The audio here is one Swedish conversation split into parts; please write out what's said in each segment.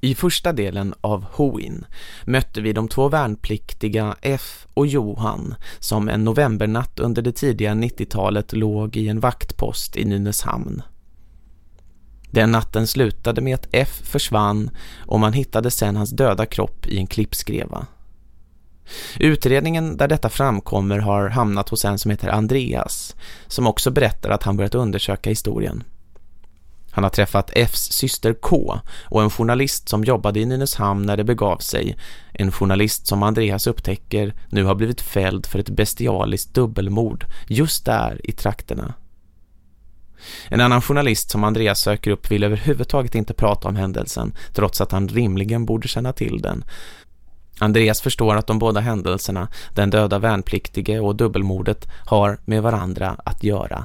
I första delen av Hoin mötte vi de två värnpliktiga F och Johan som en novembernatt under det tidiga 90-talet låg i en vaktpost i Nynäshamn. Den natten slutade med att F försvann och man hittade sedan hans döda kropp i en klippskreva. Utredningen där detta framkommer har hamnat hos en som heter Andreas som också berättar att han börjat undersöka historien. Han har träffat Fs syster K och en journalist som jobbade i Nynäshamn när det begav sig. En journalist som Andreas upptäcker nu har blivit fälld för ett bestialiskt dubbelmord just där i trakterna. En annan journalist som Andreas söker upp vill överhuvudtaget inte prata om händelsen trots att han rimligen borde känna till den. Andreas förstår att de båda händelserna, den döda värnpliktige och dubbelmordet, har med varandra att göra.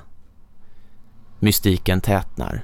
Mystiken tätnar.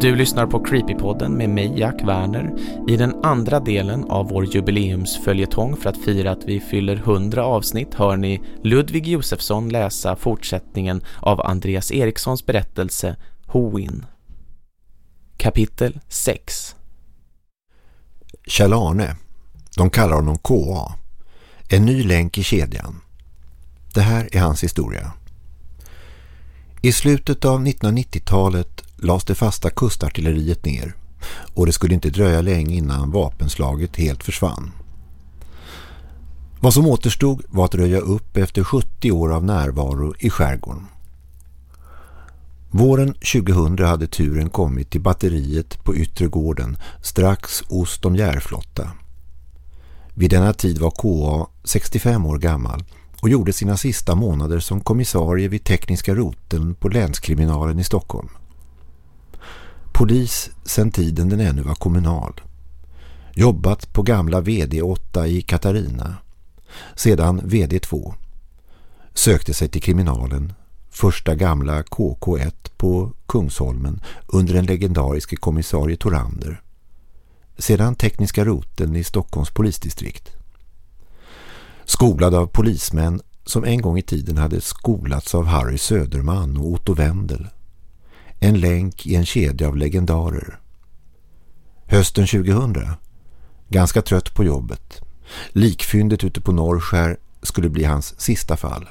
Du lyssnar på Creepypodden med mig Jack Werner i den andra delen av vår jubileumsföljetong för att fira att vi fyller 100 avsnitt hör ni Ludvig Josefsson läsa fortsättningen av Andreas Erikssons berättelse Hoin. Kapitel 6 Kjell Arne, de kallar honom KA, en ny länk i kedjan. Det här är hans historia. I slutet av 1990-talet lades det fasta kustartilleriet ner och det skulle inte dröja länge innan vapenslaget helt försvann. Vad som återstod var att röja upp efter 70 år av närvaro i skärgården. Våren 2000 hade turen kommit till batteriet på yttre gården strax ost om Järflotta. Vid denna tid var KA 65 år gammal och gjorde sina sista månader som kommissarie vid tekniska roten på länskriminalen i Stockholm. Polis sedan tiden den ännu var kommunal. Jobbat på gamla VD8 i Katarina. Sedan VD2. Sökte sig till kriminalen. Första gamla KK1 på Kungsholmen under den legendariske kommissarie Torander. Sedan tekniska roten i Stockholms polisdistrikt. Skolad av polismän som en gång i tiden hade skolats av Harry Söderman och Otto Wendel en länk i en kedja av legendarer. Hösten 2000, ganska trött på jobbet. Likfyndet ute på Norrskär skulle bli hans sista fall.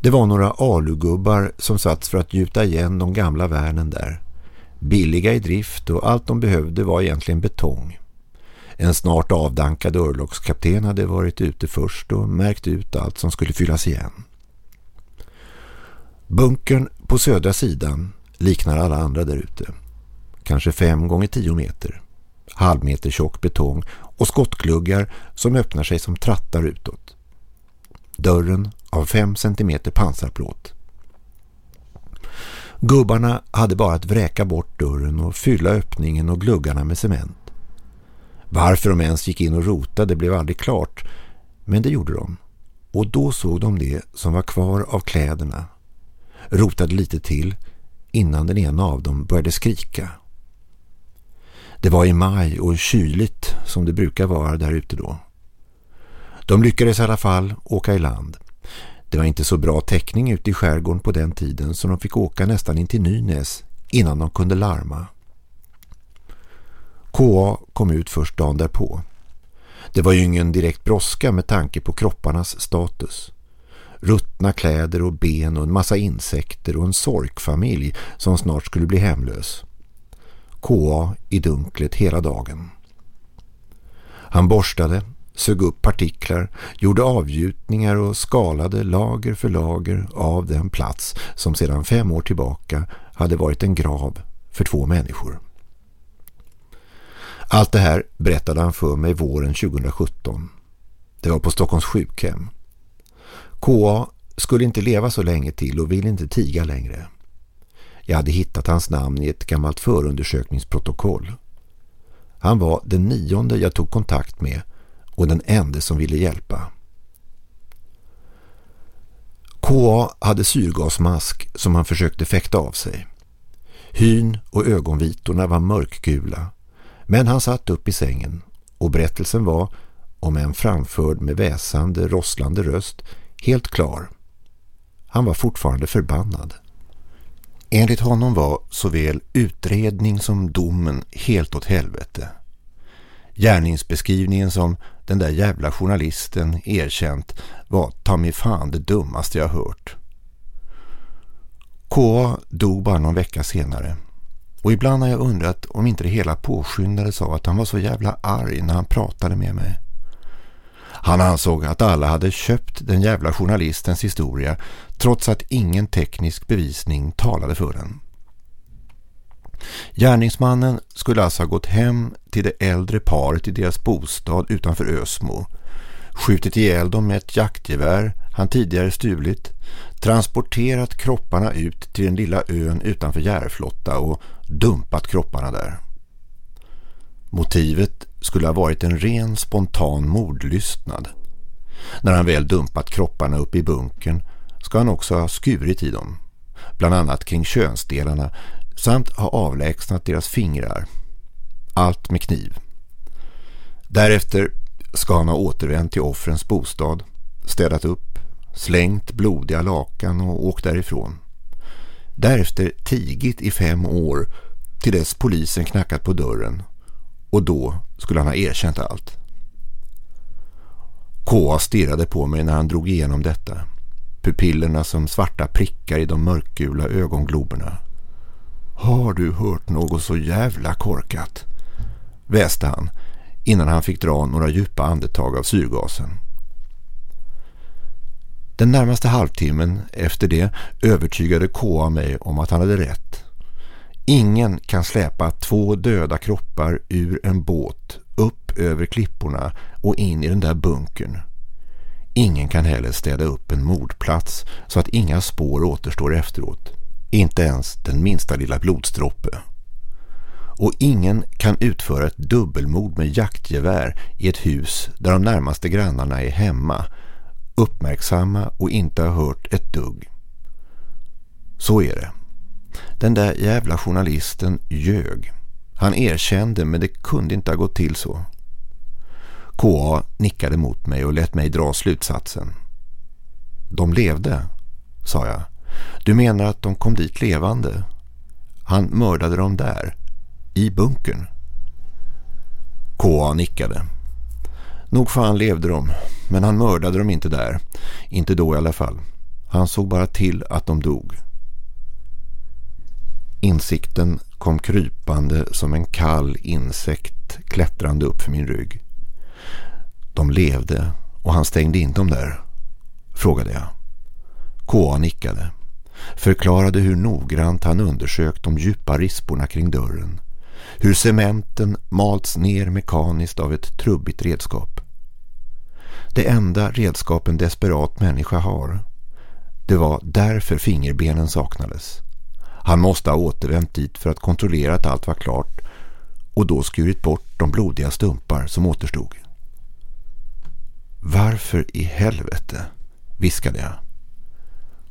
Det var några alugubbar som satts för att gjuta igen de gamla värnen där. Billiga i drift och allt de behövde var egentligen betong. En snart avdankad örlogskapten hade varit ute först och märkt ut allt som skulle fyllas igen. Bunkern på södra sidan liknar alla andra där ute. Kanske fem gånger tio meter. Halvmeter tjock betong och skottgluggar som öppnar sig som trattar utåt. Dörren av fem centimeter pansarplåt. Gubbarna hade bara att vräka bort dörren och fylla öppningen och gluggarna med cement. Varför de ens gick in och rotade blev aldrig klart, men det gjorde de. Och då såg de det som var kvar av kläderna rotade lite till innan den ena av dem började skrika. Det var i maj och kyligt som det brukar vara där ute då. De lyckades i alla fall åka i land. Det var inte så bra täckning ute i skärgården på den tiden så de fick åka nästan in till Nynäs innan de kunde larma. KA kom ut först dagen därpå. Det var ju ingen direkt brådska med tanke på kropparnas status ruttna kläder och ben och en massa insekter och en sorkfamilj som snart skulle bli hemlös. KA i dunklet hela dagen. Han borstade, sög upp partiklar, gjorde avgjutningar och skalade lager för lager av den plats som sedan fem år tillbaka hade varit en grav för två människor. Allt det här berättade han för mig våren 2017. Det var på Stockholms sjukhem. K.A. skulle inte leva så länge till och ville inte tiga längre. Jag hade hittat hans namn i ett gammalt förundersökningsprotokoll. Han var den nionde jag tog kontakt med och den enda som ville hjälpa. K.A. hade syrgasmask som han försökte fäkta av sig. Hyn och ögonvitorna var mörkgula men han satt upp i sängen och berättelsen var, om en framförd med väsande, rosslande röst, helt klar. Han var fortfarande förbannad. Enligt honom var såväl utredning som domen helt åt helvete. Gärningsbeskrivningen som den där jävla journalisten erkänt var ta mig fan det dummaste jag hört. K.A. dog bara någon vecka senare. Och ibland har jag undrat om inte det hela påskyndades av att han var så jävla arg när han pratade med mig. Han ansåg att alla hade köpt den jävla journalistens historia trots att ingen teknisk bevisning talade för den. Gärningsmannen skulle alltså ha gått hem till det äldre paret i deras bostad utanför Ösmo, skjutit ihjäl dem med ett jaktgevär han tidigare stulit, transporterat kropparna ut till den lilla ön utanför Järflotta och dumpat kropparna där. Motivet skulle ha varit en ren spontan mordlystnad. När han väl dumpat kropparna upp i bunkern ska han också ha skurit i dem, bland annat kring könsdelarna samt ha avlägsnat deras fingrar. Allt med kniv. Därefter ska han ha återvänt till offrens bostad, städat upp, slängt blodiga lakan och åkt därifrån. Därefter tigit i fem år till dess polisen knackat på dörren och då skulle han ha erkänt allt. K.A. stirrade på mig när han drog igenom detta. Pupillerna som svarta prickar i de mörkgula ögongloberna. Har du hört något så jävla korkat? Väste han innan han fick dra några djupa andetag av syrgasen. Den närmaste halvtimmen efter det övertygade K.A. mig om att han hade rätt. Ingen kan släpa två döda kroppar ur en båt upp över klipporna och in i den där bunkern. Ingen kan heller städa upp en mordplats så att inga spår återstår efteråt. Inte ens den minsta lilla blodsdroppe. Och ingen kan utföra ett dubbelmord med jaktgevär i ett hus där de närmaste grannarna är hemma, uppmärksamma och inte har hört ett dugg. Så är det. Den där jävla journalisten ljög. Han erkände men det kunde inte ha gått till så. K.A. nickade mot mig och lät mig dra slutsatsen. De levde, sa jag. Du menar att de kom dit levande? Han mördade dem där, i bunkern. K.A. nickade. Nog fan levde de, men han mördade dem inte där. Inte då i alla fall. Han såg bara till att de dog. Insikten kom krypande som en kall insekt klättrande upp för min rygg. De levde och han stängde in dem där, frågade jag. K.A. nickade. Förklarade hur noggrant han undersökt de djupa risporna kring dörren. Hur cementen malts ner mekaniskt av ett trubbigt redskap. Det enda redskap en desperat människa har. Det var därför fingerbenen saknades. Han måste ha återvänt dit för att kontrollera att allt var klart och då skurit bort de blodiga stumpar som återstod. Varför i helvete, viskade jag.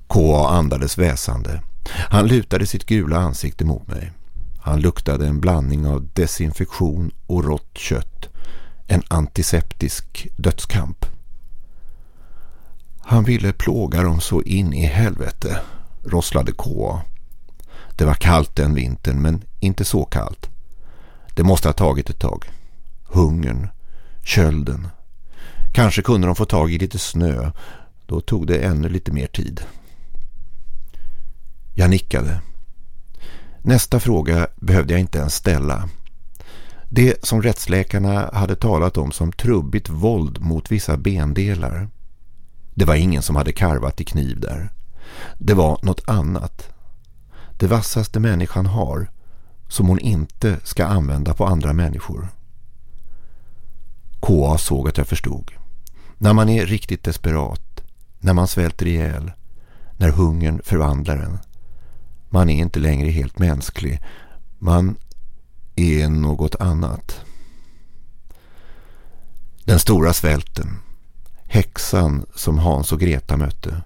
K.A. andades väsande. Han lutade sitt gula ansikte mot mig. Han luktade en blandning av desinfektion och rått kött. En antiseptisk dödskamp. Han ville plåga dem så in i helvete, rosslade K.A. Det var kallt den vintern men inte så kallt. Det måste ha tagit ett tag. Hungern, kölden. Kanske kunde de få tag i lite snö. Då tog det ännu lite mer tid. Jag nickade. Nästa fråga behövde jag inte ens ställa. Det som rättsläkarna hade talat om som trubbigt våld mot vissa bendelar. Det var ingen som hade karvat i kniv där. Det var något annat det vassaste människan har som hon inte ska använda på andra människor. KA såg att jag förstod. När man är riktigt desperat, när man svälter ihjäl, när hungern förvandlar en. Man är inte längre helt mänsklig. Man är något annat. Den stora svälten. Häxan som Hans och Greta mötte.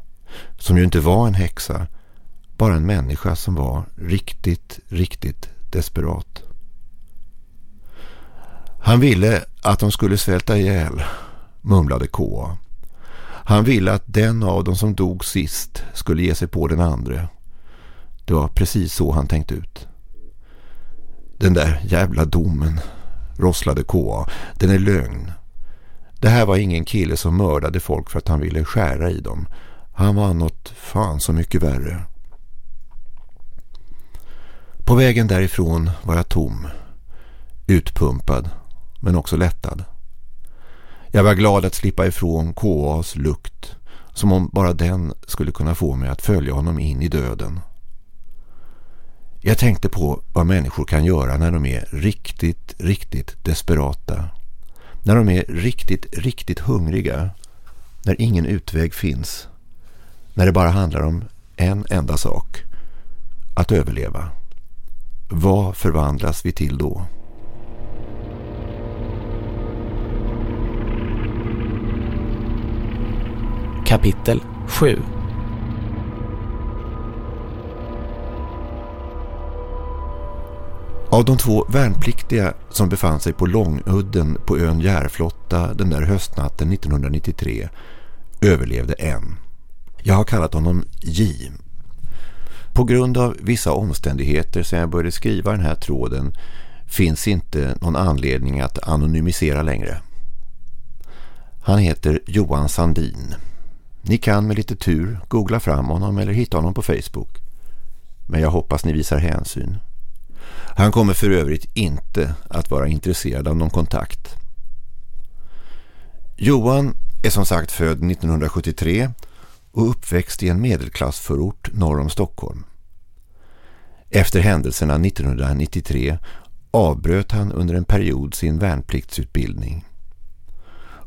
Som ju inte var en häxa. Bara en människa som var riktigt, riktigt desperat. Han ville att de skulle svälta ihjäl, mumlade K.A. Han ville att den av dem som dog sist skulle ge sig på den andra. Det var precis så han tänkt ut. Den där jävla domen, rosslade K.A. Den är lögn. Det här var ingen kille som mördade folk för att han ville skära i dem. Han var något fan så mycket värre. På vägen därifrån var jag tom. Utpumpad, men också lättad. Jag var glad att slippa ifrån KAs lukt, som om bara den skulle kunna få mig att följa honom in i döden. Jag tänkte på vad människor kan göra när de är riktigt, riktigt desperata. När de är riktigt, riktigt hungriga. När ingen utväg finns. När det bara handlar om en enda sak. Att överleva. Vad förvandlas vi till då? Kapitel 7 Av de två värnpliktiga som befann sig på Långudden på ön Järflotta den där höstnatten 1993 överlevde en. Jag har kallat honom J. På grund av vissa omständigheter sedan jag började skriva den här tråden finns inte någon anledning att anonymisera längre. Han heter Johan Sandin. Ni kan med lite tur googla fram honom eller hitta honom på Facebook. Men jag hoppas ni visar hänsyn. Han kommer för övrigt inte att vara intresserad av någon kontakt. Johan är som sagt född 1973 och uppväxt i en medelklassförort norr om Stockholm. Efter händelserna 1993 avbröt han under en period sin värnpliktsutbildning.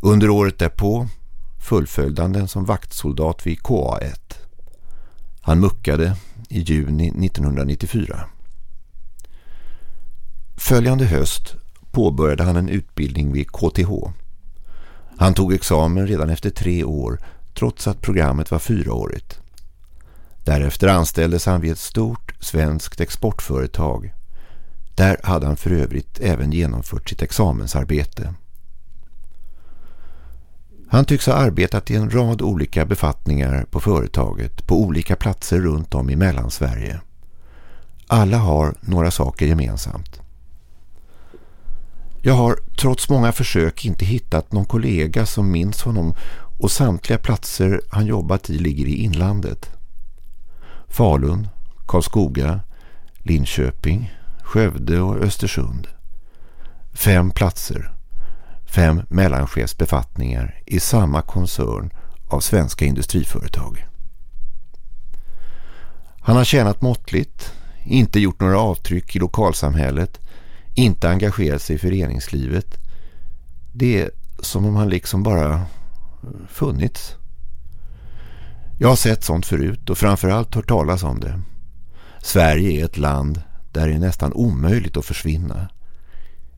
Under året därpå fullföljde han den som vaktsoldat vid KA1. Han muckade i juni 1994. Följande höst påbörjade han en utbildning vid KTH. Han tog examen redan efter tre år trots att programmet var fyraårigt. Därefter anställdes han vid ett stort svenskt exportföretag. Där hade han för övrigt även genomfört sitt examensarbete. Han tycks ha arbetat i en rad olika befattningar på företaget på olika platser runt om i Mellansverige. Alla har några saker gemensamt. Jag har trots många försök inte hittat någon kollega som minns honom och samtliga platser han jobbat i ligger i inlandet. Falun, Karlskoga, Linköping, Skövde och Östersund. Fem platser, fem mellanchefsbefattningar i samma koncern av svenska industriföretag. Han har tjänat måttligt, inte gjort några avtryck i lokalsamhället inte engagerat sig i föreningslivet. Det är som om han liksom bara funnits. Jag har sett sånt förut och framförallt hört talas om det. Sverige är ett land där det är nästan omöjligt att försvinna.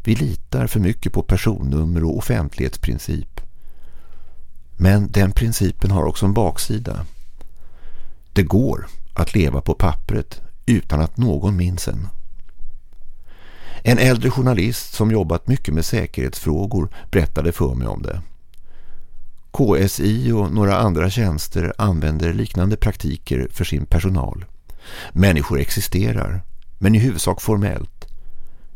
Vi litar för mycket på personnummer och offentlighetsprincip. Men den principen har också en baksida. Det går att leva på pappret utan att någon minns en. En äldre journalist som jobbat mycket med säkerhetsfrågor berättade för mig om det. KSI och några andra tjänster använder liknande praktiker för sin personal. Människor existerar, men i huvudsak formellt.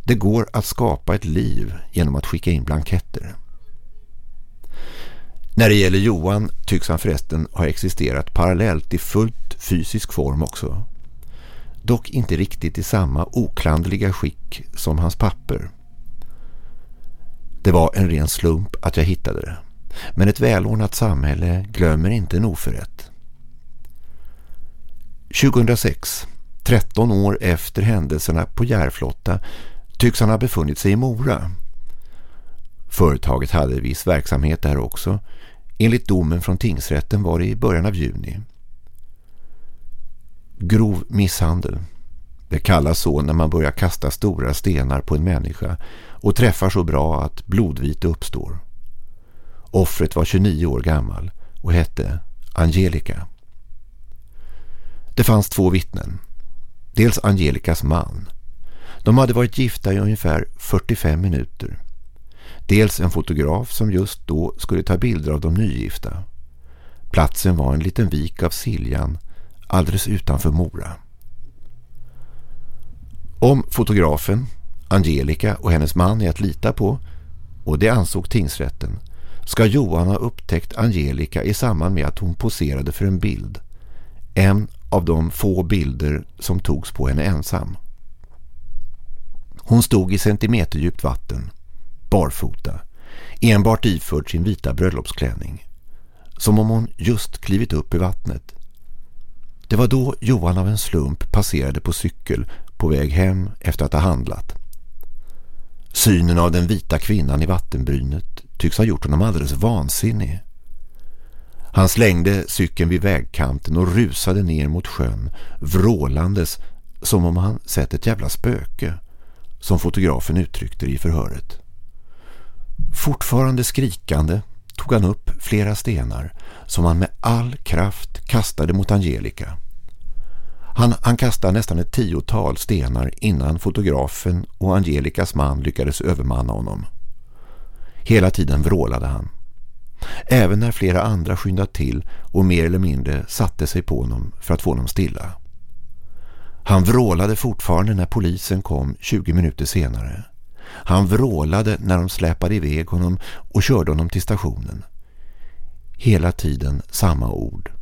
Det går att skapa ett liv genom att skicka in blanketter. När det gäller Johan tycks han förresten ha existerat parallellt i fullt fysisk form också dock inte riktigt i samma oklandliga skick som hans papper. Det var en ren slump att jag hittade det. Men ett välordnat samhälle glömmer inte en oförrätt. 2006, 13 år efter händelserna på Järflotta, tycks han ha befunnit sig i Mora. Företaget hade viss verksamhet där också. Enligt domen från tingsrätten var det i början av juni. Grov misshandel. Det kallas så när man börjar kasta stora stenar på en människa och träffar så bra att blodvite uppstår. Offret var 29 år gammal och hette Angelica. Det fanns två vittnen. Dels Angelicas man. De hade varit gifta i ungefär 45 minuter. Dels en fotograf som just då skulle ta bilder av de nygifta. Platsen var en liten vik av Siljan alldeles utanför Mora. Om fotografen, Angelica och hennes man är att lita på och det ansåg tingsrätten ska Johan ha upptäckt Angelica i samband med att hon poserade för en bild. En av de få bilder som togs på henne ensam. Hon stod i centimeterdjupt vatten, barfota, enbart iförd sin vita bröllopsklänning. Som om hon just klivit upp i vattnet. Det var då Johan av en slump passerade på cykel på väg hem efter att ha handlat. Synen av den vita kvinnan i vattenbrynet tycks ha gjort honom alldeles vansinnig. Han slängde cykeln vid vägkanten och rusade ner mot sjön, vrålandes som om han sett ett jävla spöke, som fotografen uttryckte i förhöret. Fortfarande skrikande tog han upp flera stenar som han med all kraft kastade mot Angelica. Han, han kastade nästan ett tiotal stenar innan fotografen och Angelicas man lyckades övermanna honom. Hela tiden vrålade han. Även när flera andra skyndat till och mer eller mindre satte sig på honom för att få honom stilla. Han vrålade fortfarande när polisen kom 20 minuter senare. Han vrålade när de släpade iväg honom och körde honom till stationen. Hela tiden samma ord.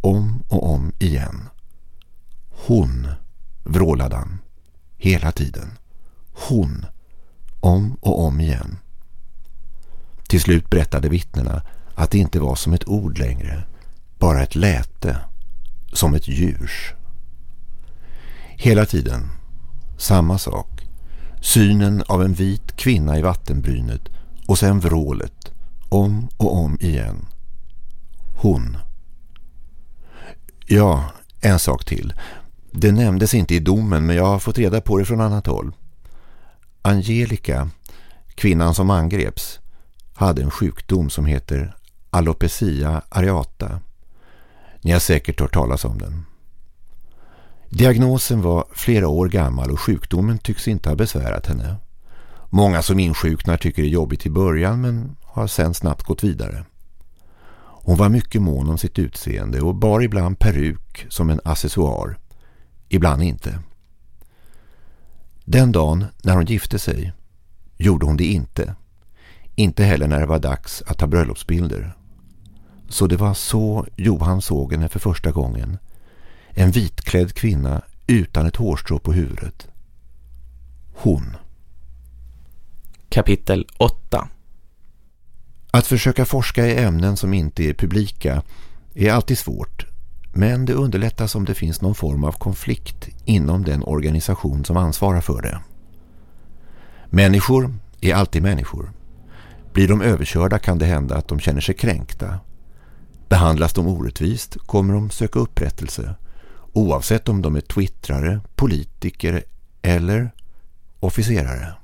Om och om igen. Hon, vrålade han. Hela tiden. Hon. Om och om igen. Till slut berättade vittnena att det inte var som ett ord längre. Bara ett läte. Som ett djurs. Hela tiden. Samma sak. Synen av en vit kvinna i vattenbrynet och sen vrålet. Om och om igen. Hon. Ja, en sak till. Det nämndes inte i domen men jag har fått reda på det från annat håll. Angelica, kvinnan som angreps, hade en sjukdom som heter alopecia areata. Ni har säkert hört talas om den. Diagnosen var flera år gammal och sjukdomen tycks inte ha besvärat henne. Många som insjuknar tycker det är jobbigt i början men har sen snabbt gått vidare. Hon var mycket mån om sitt utseende och bar ibland peruk som en accessoar. Ibland inte. Den dagen när hon gifte sig gjorde hon det inte. Inte heller när det var dags att ta bröllopsbilder. Så det var så Johan såg henne för första gången. En vitklädd kvinna utan ett hårstrå på huvudet. Hon. Kapitel 8 Att försöka forska i ämnen som inte är publika är alltid svårt. Men det underlättas om det finns någon form av konflikt inom den organisation som ansvarar för det. Människor är alltid människor. Blir de överkörda kan det hända att de känner sig kränkta. Behandlas de orättvist kommer de söka upprättelse oavsett om de är twittrare, politiker eller officerare.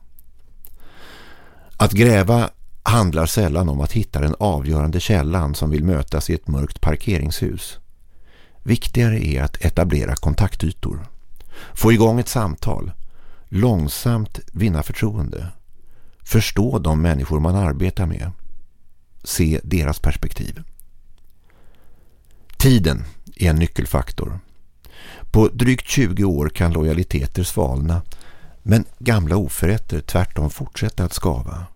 Att gräva handlar sällan om att hitta den avgörande källan som vill mötas i ett mörkt parkeringshus. Viktigare är att etablera kontaktytor. Få igång ett samtal. Långsamt vinna förtroende. Förstå de människor man arbetar med. Se deras perspektiv. Tiden är en nyckelfaktor. På drygt 20 år kan lojaliteter svalna men gamla oförrätter tvärtom fortsätta att skava.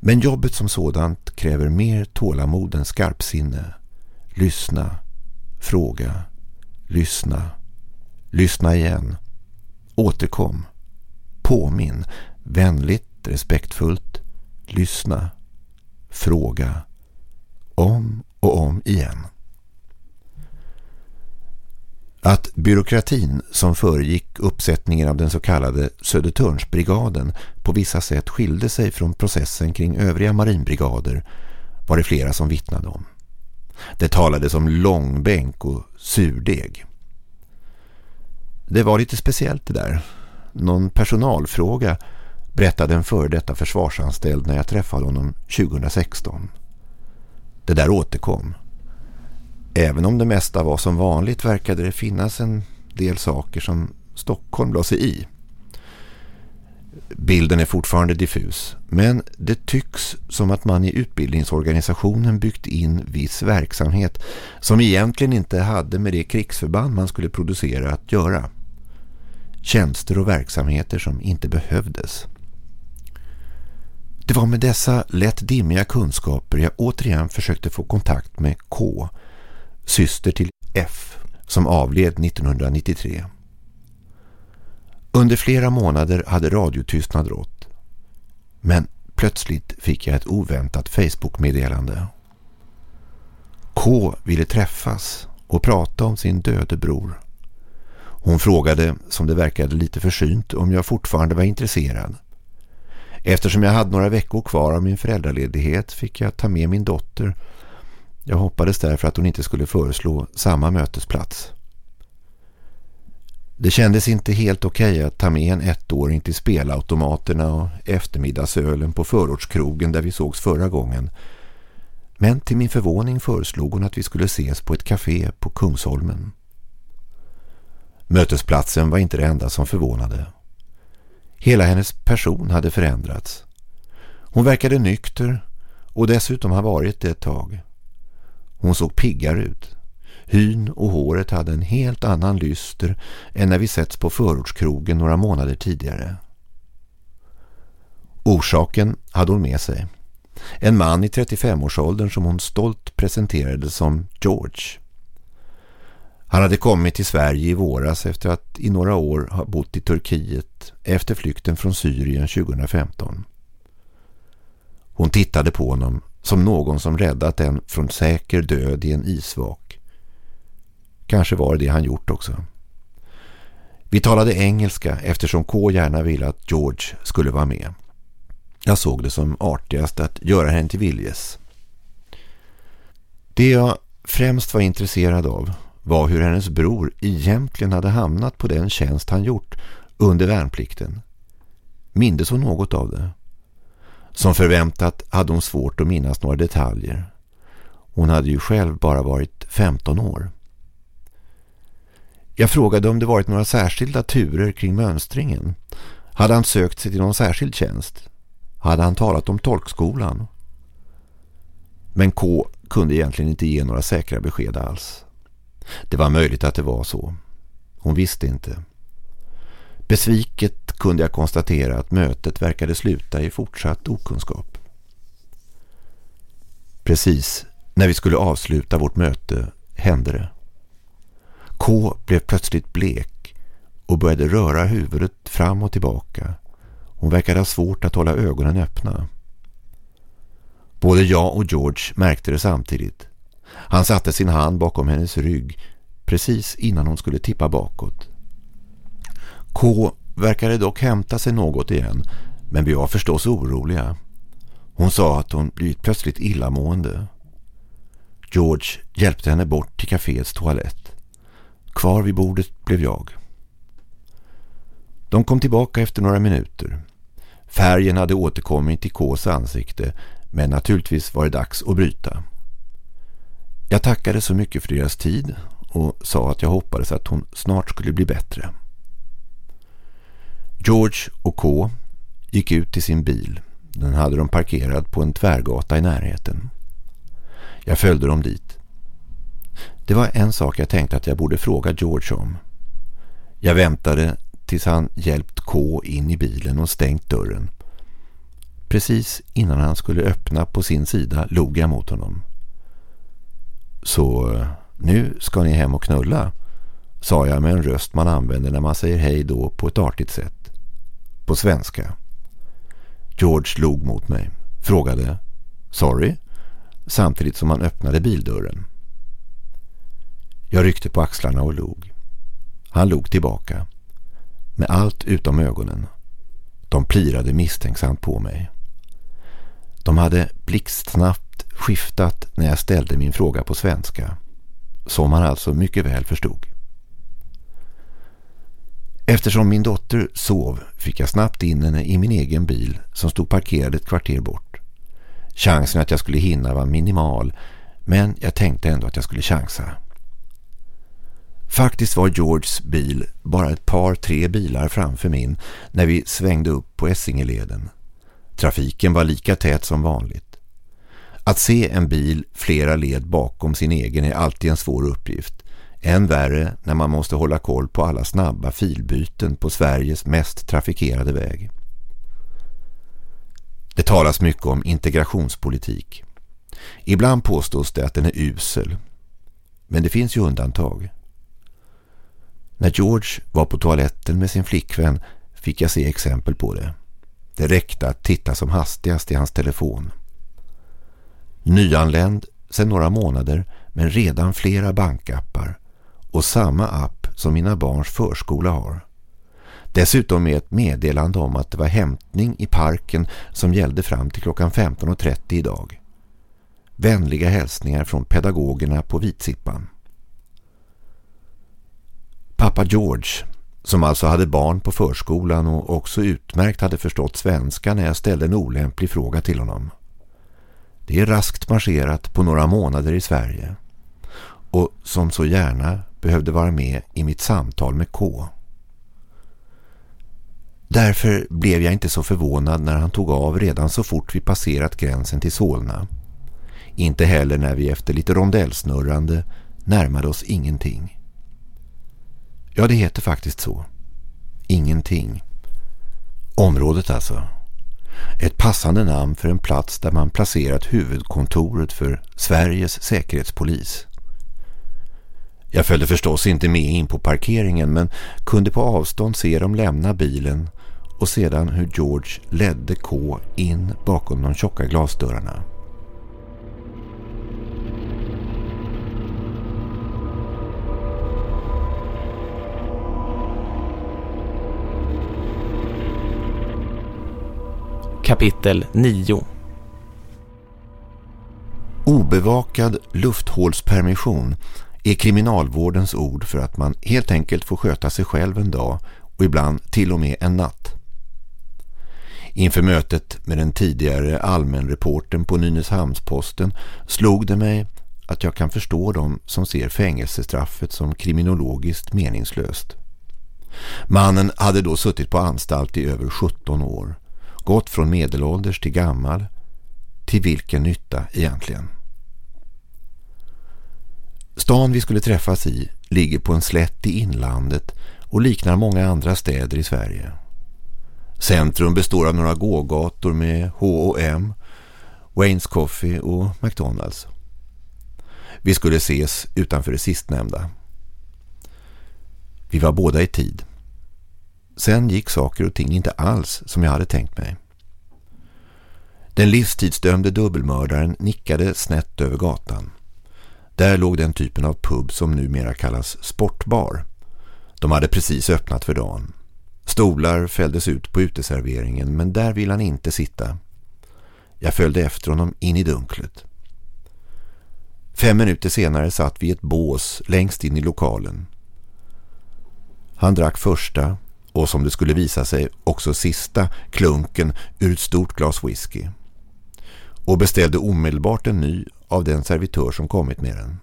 Men jobbet som sådant kräver mer tålamod än skarpsinne. Lyssna, fråga, lyssna, lyssna igen. Återkom, påminn, vänligt, respektfullt, lyssna, fråga, om och om igen. Att byråkratin som föregick uppsättningen av den så kallade Södertörnsbrigaden på vissa sätt skilde sig från processen kring övriga marinbrigader var det flera som vittnade om. Det talades om långbänk och surdeg. Det var lite speciellt det där. Någon personalfråga berättade en före detta försvarsanställd när jag träffade honom 2016. Det där återkom. Även om det mesta var som vanligt verkade det finnas en del saker som Stockholm la sig i. Bilden är fortfarande diffus, men det tycks som att man i utbildningsorganisationen byggt in viss verksamhet som egentligen inte hade med det krigsförband man skulle producera att göra. Tjänster och verksamheter som inte behövdes. Det var med dessa lätt dimmiga kunskaper jag återigen försökte få kontakt med K, syster till F, som avled 1993. Under flera månader hade radiotystnad rått. Men plötsligt fick jag ett oväntat Facebook-meddelande. K ville träffas och prata om sin döde bror. Hon frågade, som det verkade lite försynt, om jag fortfarande var intresserad. Eftersom jag hade några veckor kvar av min föräldraledighet fick jag ta med min dotter. Jag hoppades därför att hon inte skulle föreslå samma mötesplats. Det kändes inte helt okej okay att ta med en ettåring till spelautomaterna och eftermiddagsölen på förortskrogen där vi sågs förra gången. Men till min förvåning föreslog hon att vi skulle ses på ett café på Kungsholmen. Mötesplatsen var inte det enda som förvånade. Hela hennes person hade förändrats. Hon verkade nykter och dessutom har varit det ett tag. Hon såg piggare ut. Hyn och håret hade en helt annan lyster än när vi setts på förortskrogen några månader tidigare. Orsaken hade hon med sig. En man i 35-årsåldern som hon stolt presenterade som George. Han hade kommit till Sverige i våras efter att i några år ha bott i Turkiet efter flykten från Syrien 2015. Hon tittade på honom som någon som räddat en från säker död i en isvak. Kanske var det det han gjort också. Vi talade engelska eftersom K gärna ville att George skulle vara med. Jag såg det som artigast att göra henne till viljes. Det jag främst var intresserad av var hur hennes bror egentligen hade hamnat på den tjänst han gjort under värnplikten. Mindes hon något av det? Som förväntat hade hon svårt att minnas några detaljer. Hon hade ju själv bara varit 15 år. Jag frågade om det varit några särskilda turer kring mönstringen. Hade han sökt sig till någon särskild tjänst? Hade han talat om tolkskolan? Men K kunde egentligen inte ge några säkra besked alls. Det var möjligt att det var så. Hon visste inte. Besviket kunde jag konstatera att mötet verkade sluta i fortsatt okunskap. Precis när vi skulle avsluta vårt möte hände det. K blev plötsligt blek och började röra huvudet fram och tillbaka. Hon verkade ha svårt att hålla ögonen öppna. Både jag och George märkte det samtidigt. Han satte sin hand bakom hennes rygg precis innan hon skulle tippa bakåt. K verkade dock hämta sig något igen men vi var förstås oroliga. Hon sa att hon blivit plötsligt illamående. George hjälpte henne bort till kaféets toalett. Kvar vid bordet blev jag. De kom tillbaka efter några minuter. Färgen hade återkommit i Ks ansikte men naturligtvis var det dags att bryta. Jag tackade så mycket för deras tid och sa att jag hoppades att hon snart skulle bli bättre. George och K gick ut till sin bil. Den hade de parkerad på en tvärgata i närheten. Jag följde dem dit. Det var en sak jag tänkte att jag borde fråga George om. Jag väntade tills han hjälpt K in i bilen och stängt dörren. Precis innan han skulle öppna på sin sida log jag mot honom. Så eh, nu ska ni hem och knulla, sa jag med en röst man använder när man säger hej då på ett artigt sätt. På svenska. George log mot mig, frågade Sorry, samtidigt som han öppnade bildörren. Jag ryckte på axlarna och log. Han log tillbaka. Med allt utom ögonen. De plirade misstänksamt på mig. De hade blixtsnabbt skiftat när jag ställde min fråga på svenska. Som han alltså mycket väl förstod. Eftersom min dotter sov fick jag snabbt in henne i min egen bil som stod parkerad ett kvarter bort. Chansen att jag skulle hinna var minimal men jag tänkte ändå att jag skulle chansa. Faktiskt var Georges bil bara ett par tre bilar framför min när vi svängde upp på Essingeleden. Trafiken var lika tät som vanligt. Att se en bil flera led bakom sin egen är alltid en svår uppgift. Än värre när man måste hålla koll på alla snabba filbyten på Sveriges mest trafikerade väg. Det talas mycket om integrationspolitik. Ibland påstås det att den är usel. Men det finns ju undantag. När George var på toaletten med sin flickvän fick jag se exempel på det. Det räckte att titta som hastigast i hans telefon. Nyanländ sedan några månader men redan flera bankappar och samma app som mina barns förskola har. Dessutom med ett meddelande om att det var hämtning i parken som gällde fram till klockan 15.30 idag. Vänliga hälsningar från pedagogerna på Vitsippan. Pappa George, som alltså hade barn på förskolan och också utmärkt hade förstått svenska när jag ställde en olämplig fråga till honom. Det är raskt marscherat på några månader i Sverige och som så gärna behövde vara med i mitt samtal med K. Därför blev jag inte så förvånad när han tog av redan så fort vi passerat gränsen till Solna. Inte heller när vi efter lite rondellsnurrande närmade oss ingenting. Ja, det heter faktiskt så. Ingenting. Området alltså. Ett passande namn för en plats där man placerat huvudkontoret för Sveriges säkerhetspolis. Jag följde förstås inte med in på parkeringen men kunde på avstånd se dem lämna bilen och sedan hur George ledde K in bakom de tjocka glasdörrarna. Kapitel 9 Obevakad lufthålspermission är kriminalvårdens ord för att man helt enkelt får sköta sig själv en dag och ibland till och med en natt. Inför mötet med den tidigare allmänreporten på Nynäshamnsposten slog det mig att jag kan förstå dem som ser fängelsestraffet som kriminologiskt meningslöst. Mannen hade då suttit på anstalt i över 17 år, gått från medelålders till gammal, till vilken nytta egentligen. Stan vi skulle träffas i ligger på en slätt i inlandet och liknar många andra städer i Sverige. Centrum består av några gågator med H&M, Wayne's Coffee och McDonalds. Vi skulle ses utanför det sistnämnda. Vi var båda i tid. Sen gick saker och ting inte alls som jag hade tänkt mig. Den livstidsdömde dubbelmördaren nickade snett över gatan. Där låg den typen av pub som numera kallas sportbar. De hade precis öppnat för dagen. Stolar fälldes ut på uteserveringen men där ville han inte sitta. Jag följde efter honom in i dunklet. Fem minuter senare satt vi i ett bås längst in i lokalen. Han drack första och som det skulle visa sig också sista klunken ur ett stort glas whisky. Och beställde omedelbart en ny av den servitör som kommit med den.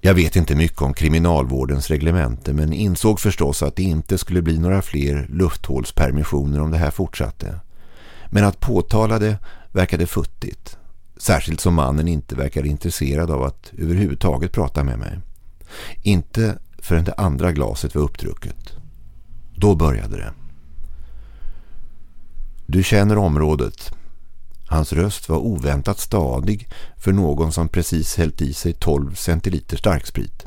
Jag vet inte mycket om kriminalvårdens reglemente men insåg förstås att det inte skulle bli några fler lufthålspermissioner om det här fortsatte. Men att påtala det verkade futtigt. Särskilt som mannen inte verkade intresserad av att överhuvudtaget prata med mig. Inte förrän det andra glaset var uppdrucket. Då började det. Du känner området. Hans röst var oväntat stadig för någon som precis hällt i sig 12 centiliter starksprit.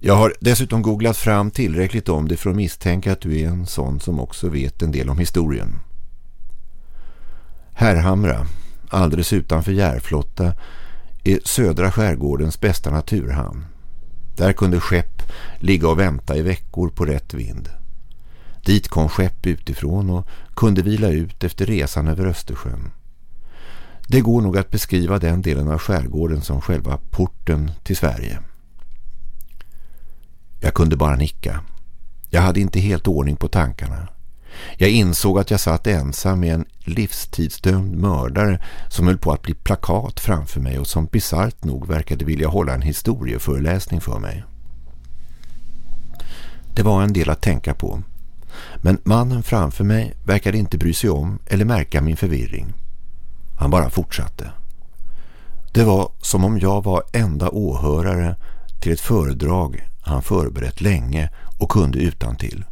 Jag har dessutom googlat fram tillräckligt om det för att misstänka att du är en sån som också vet en del om historien. Herrhamra, alldeles utanför Järflotta, är södra skärgårdens bästa naturhamn. Där kunde skepp ligga och vänta i veckor på rätt vind. Dit kom skepp utifrån och kunde vila ut efter resan över Östersjön. Det går nog att beskriva den delen av skärgården som själva porten till Sverige. Jag kunde bara nicka. Jag hade inte helt ordning på tankarna. Jag insåg att jag satt ensam med en livstidsdömd mördare som höll på att bli plakat framför mig och som bizarrt nog verkade vilja hålla en historieföreläsning för mig. Det var en del att tänka på. Men mannen framför mig verkade inte bry sig om eller märka min förvirring. Han bara fortsatte. Det var som om jag var enda åhörare till ett föredrag han förberett länge och kunde utan till.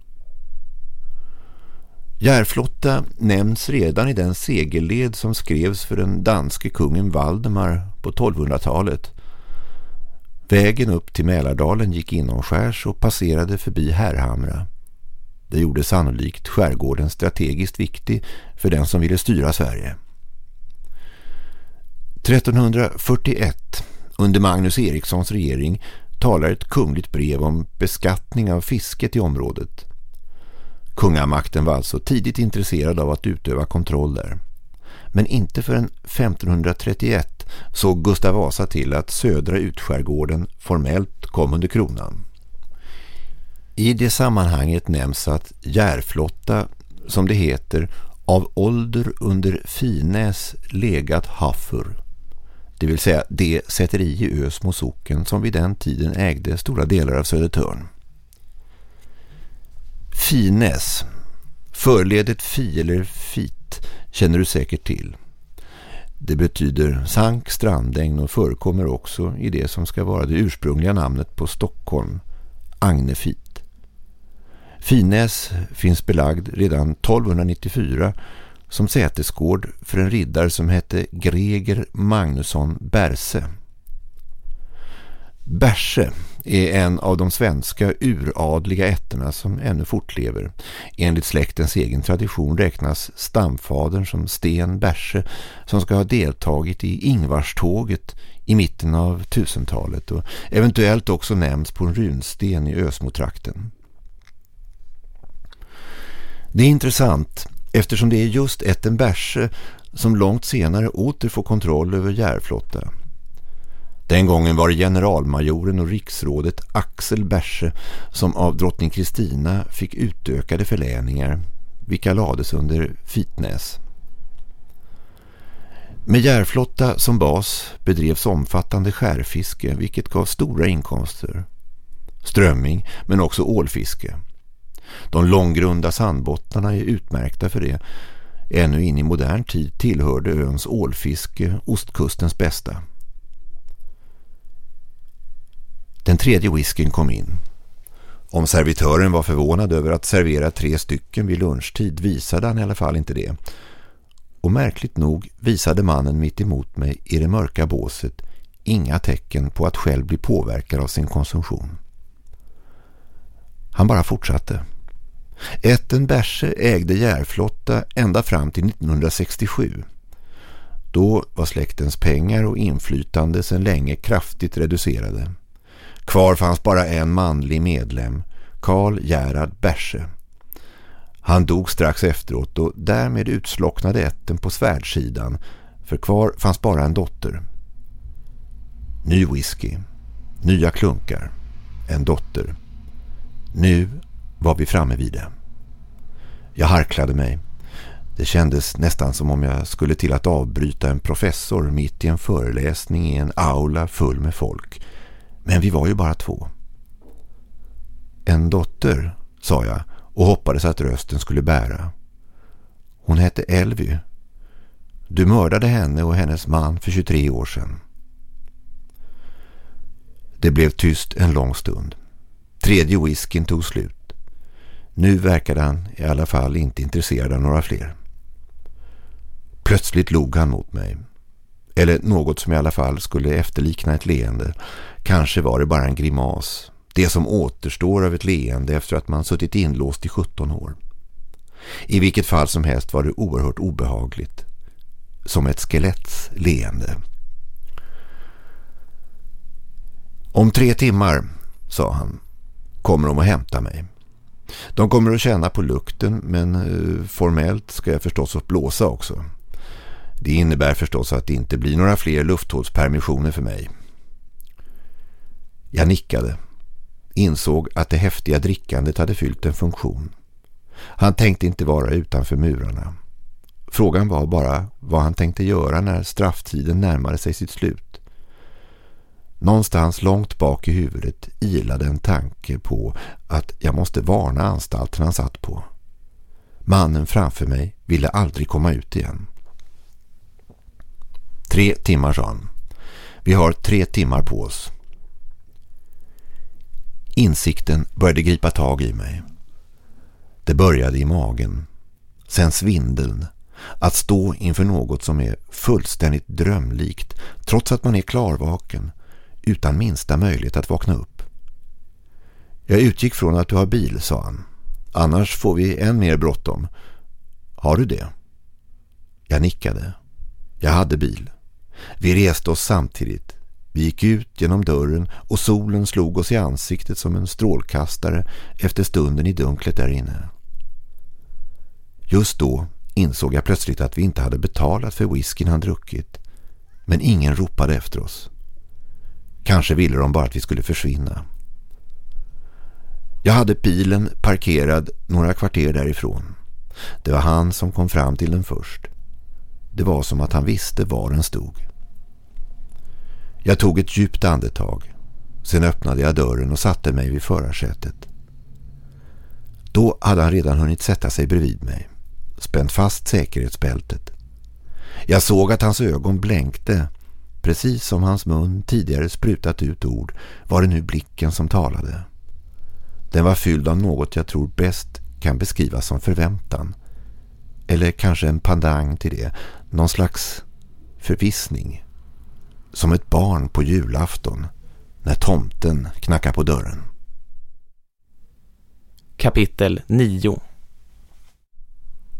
Järflotta nämns redan i den segelled som skrevs för den danske kungen Valdemar på 1200-talet. Vägen upp till Mälardalen gick inomskärs och passerade förbi Härhamra. Det gjorde sannolikt skärgården strategiskt viktig för den som ville styra Sverige. 1341, under Magnus Erikssons regering, talar ett kungligt brev om beskattning av fisket i området. Kungamakten var alltså tidigt intresserad av att utöva kontroll där. Men inte förrän 1531 såg Gustav Vasa till att södra utskärgården formellt kom under kronan. I det sammanhanget nämns att Järflotta, som det heter, av ålder under Finäs legat Haffur det vill säga det säteri i Ösmo socken som vid den tiden ägde stora delar av Södertörn. Fines, förledet fi eller fit, känner du säkert till. Det betyder sank, strandäng och förekommer också i det som ska vara det ursprungliga namnet på Stockholm, Agnefit. Finäs finns belagd redan 1294 som sätesgård för en riddare som hette Greger Magnusson Berse. Berse är en av de svenska uradliga ätterna som ännu fortlever. Enligt släktens egen tradition räknas stamfadern som Sten Berse som ska ha deltagit i Ingvarståget i mitten av 1000-talet och eventuellt också nämns på en runsten i Ösmotrakten. Det är intressant eftersom det är just Etten Berse som långt senare åter får kontroll över Järflotta. Den gången var det generalmajoren och riksrådet Axel Berse som av drottning Kristina fick utökade förläningar, vilka lades under Fitnäs. Med Järflotta som bas bedrevs omfattande skärfiske vilket gav stora inkomster. Strömming men också ålfiske. De långgrunda sandbottnarna är utmärkta för det. Ännu in i modern tid tillhörde öns ålfiske ostkustens bästa. Den tredje whiskyn kom in. Om servitören var förvånad över att servera tre stycken vid lunchtid visade han i alla fall inte det. Och märkligt nog visade mannen mitt emot mig i det mörka båset inga tecken på att själv bli påverkad av sin konsumtion. Han bara fortsatte. Etten Berse ägde Järflotta ända fram till 1967. Då var släktens pengar och inflytande sedan länge kraftigt reducerade. Kvar fanns bara en manlig medlem, Karl Gerhard Berse. Han dog strax efteråt och därmed utslocknade ätten på svärdsidan för kvar fanns bara en dotter. Ny whisky, nya klunkar, en dotter. Nu var vi framme vid det. Jag harklade mig. Det kändes nästan som om jag skulle till att avbryta en professor mitt i en föreläsning i en aula full med folk. Men vi var ju bara två. En dotter, sa jag och hoppades att rösten skulle bära. Hon hette Elvy. Du mördade henne och hennes man för 23 år sedan. Det blev tyst en lång stund. Tredje whiskyn tog slut. Nu verkade han i alla fall inte intresserad av några fler. Plötsligt log han mot mig. Eller något som i alla fall skulle efterlikna ett leende. Kanske var det bara en grimas. Det som återstår av ett leende efter att man suttit inlåst i 17 år. I vilket fall som helst var det oerhört obehagligt. Som ett skeletts leende. Om tre timmar sa han, kommer de att hämta mig. De kommer att känna på lukten men eh, formellt ska jag förstås att blåsa också. Det innebär förstås att det inte blir några fler lufthålspermissioner för mig. Jag nickade. Insåg att det häftiga drickandet hade fyllt en funktion. Han tänkte inte vara utanför murarna. Frågan var bara vad han tänkte göra när strafftiden närmade sig sitt slut. Någonstans långt bak i huvudet ilade en tanke på att jag måste varna anstalten han satt på. Mannen framför mig ville aldrig komma ut igen. Tre timmar, sa han. Vi har tre timmar på oss. Insikten började gripa tag i mig. Det började i magen. Sen svindeln. Att stå inför något som är fullständigt drömlikt trots att man är klarvaken utan minsta möjlighet att vakna upp. Jag utgick från att du har bil, sa han. Annars får vi än mer bråttom. Har du det? Jag nickade. Jag hade bil. Vi reste oss samtidigt. Vi gick ut genom dörren och solen slog oss i ansiktet som en strålkastare efter stunden i dunklet där inne. Just då insåg jag plötsligt att vi inte hade betalat för whiskyn han druckit. Men ingen ropade efter oss. Kanske ville de bara att vi skulle försvinna. Jag hade bilen parkerad några kvarter därifrån. Det var han som kom fram till den först. Det var som att han visste var den stod. Jag tog ett djupt andetag. Sen öppnade jag dörren och satte mig vid förarsätet. Då hade han redan hunnit sätta sig bredvid mig. Spänt fast säkerhetsbältet. Jag såg att hans ögon blänkte. Precis som hans mun tidigare sprutat ut ord var det nu blicken som talade. Den var fylld av något jag tror bäst kan beskrivas som förväntan. Eller kanske en pandang till det. Någon slags förvissning. Som ett barn på julafton när tomten knackar på dörren. Kapitel 9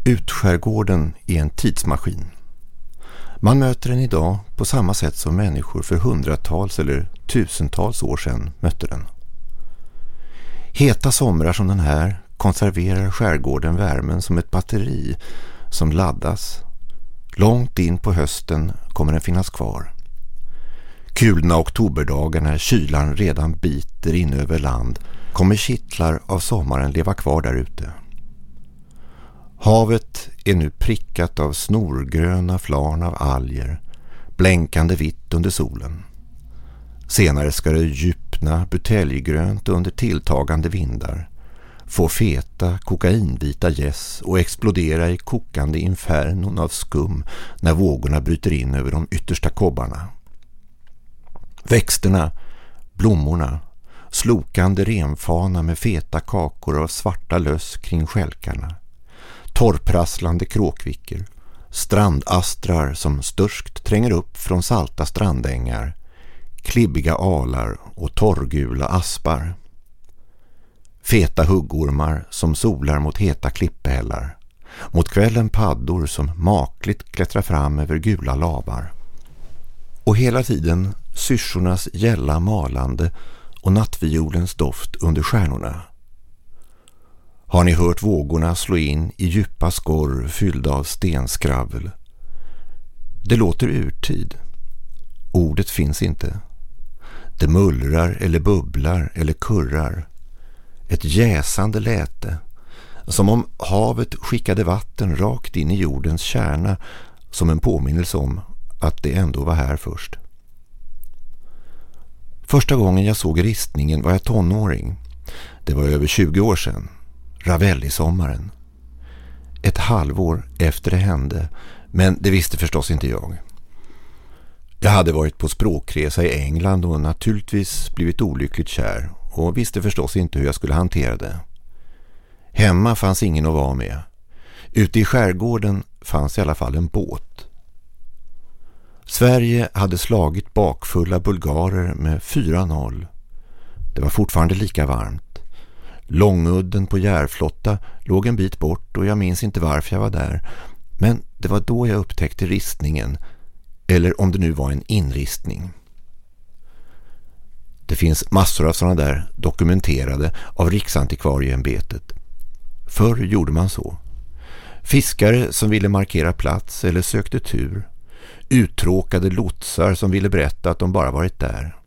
Utskärgården är en tidsmaskin. Man möter den idag på samma sätt som människor för hundratals eller tusentals år sedan mötte den. Heta somrar som den här konserverar skärgården värmen som ett batteri som laddas. Långt in på hösten kommer den finnas kvar. Kulna oktoberdagar när kylan redan biter in över land kommer kittlar av sommaren leva kvar där ute. Havet är nu prickat av snorgröna flarn av alger, blänkande vitt under solen. Senare ska det djupna buteljgrönt under tilltagande vindar, få feta kokainvita gäss och explodera i kokande infernon av skum när vågorna bryter in över de yttersta kobbarna. Växterna, blommorna, slokande renfana med feta kakor av svarta löss kring skälkarna torrprasslande kråkvickor, strandastrar som störst tränger upp från salta strandängar, klibbiga alar och torrgula aspar. Feta huggormar som solar mot heta klipphällar, mot kvällen paddor som makligt klättrar fram över gula lavar. Och hela tiden syrsornas gälla malande och nattviolens doft under stjärnorna har ni hört vågorna slå in i djupa skorr fyllda av stenskravel. Det låter urtid. Ordet finns inte. Det mullrar eller bubblar eller kurrar. Ett jäsande läte. Som om havet skickade vatten rakt in i jordens kärna som en påminnelse om att det ändå var här först. Första gången jag såg ristningen var jag tonåring. Det var över 20 år sedan. Ravelli-sommaren. Ett halvår efter det hände, men det visste förstås inte jag. Jag hade varit på språkresa i England och naturligtvis blivit olyckligt kär och visste förstås inte hur jag skulle hantera det. Hemma fanns ingen att vara med. Ute i skärgården fanns i alla fall en båt. Sverige hade slagit bakfulla bulgarer med 4-0. Det var fortfarande lika varmt. Långudden på Järflotta låg en bit bort och jag minns inte varför jag var där. Men det var då jag upptäckte ristningen, eller om det nu var en inristning. Det finns massor av sådana där dokumenterade av Riksantikvarieämbetet. Förr gjorde man så. Fiskare som ville markera plats eller sökte tur. Uttråkade lotsar som ville berätta att de bara varit där.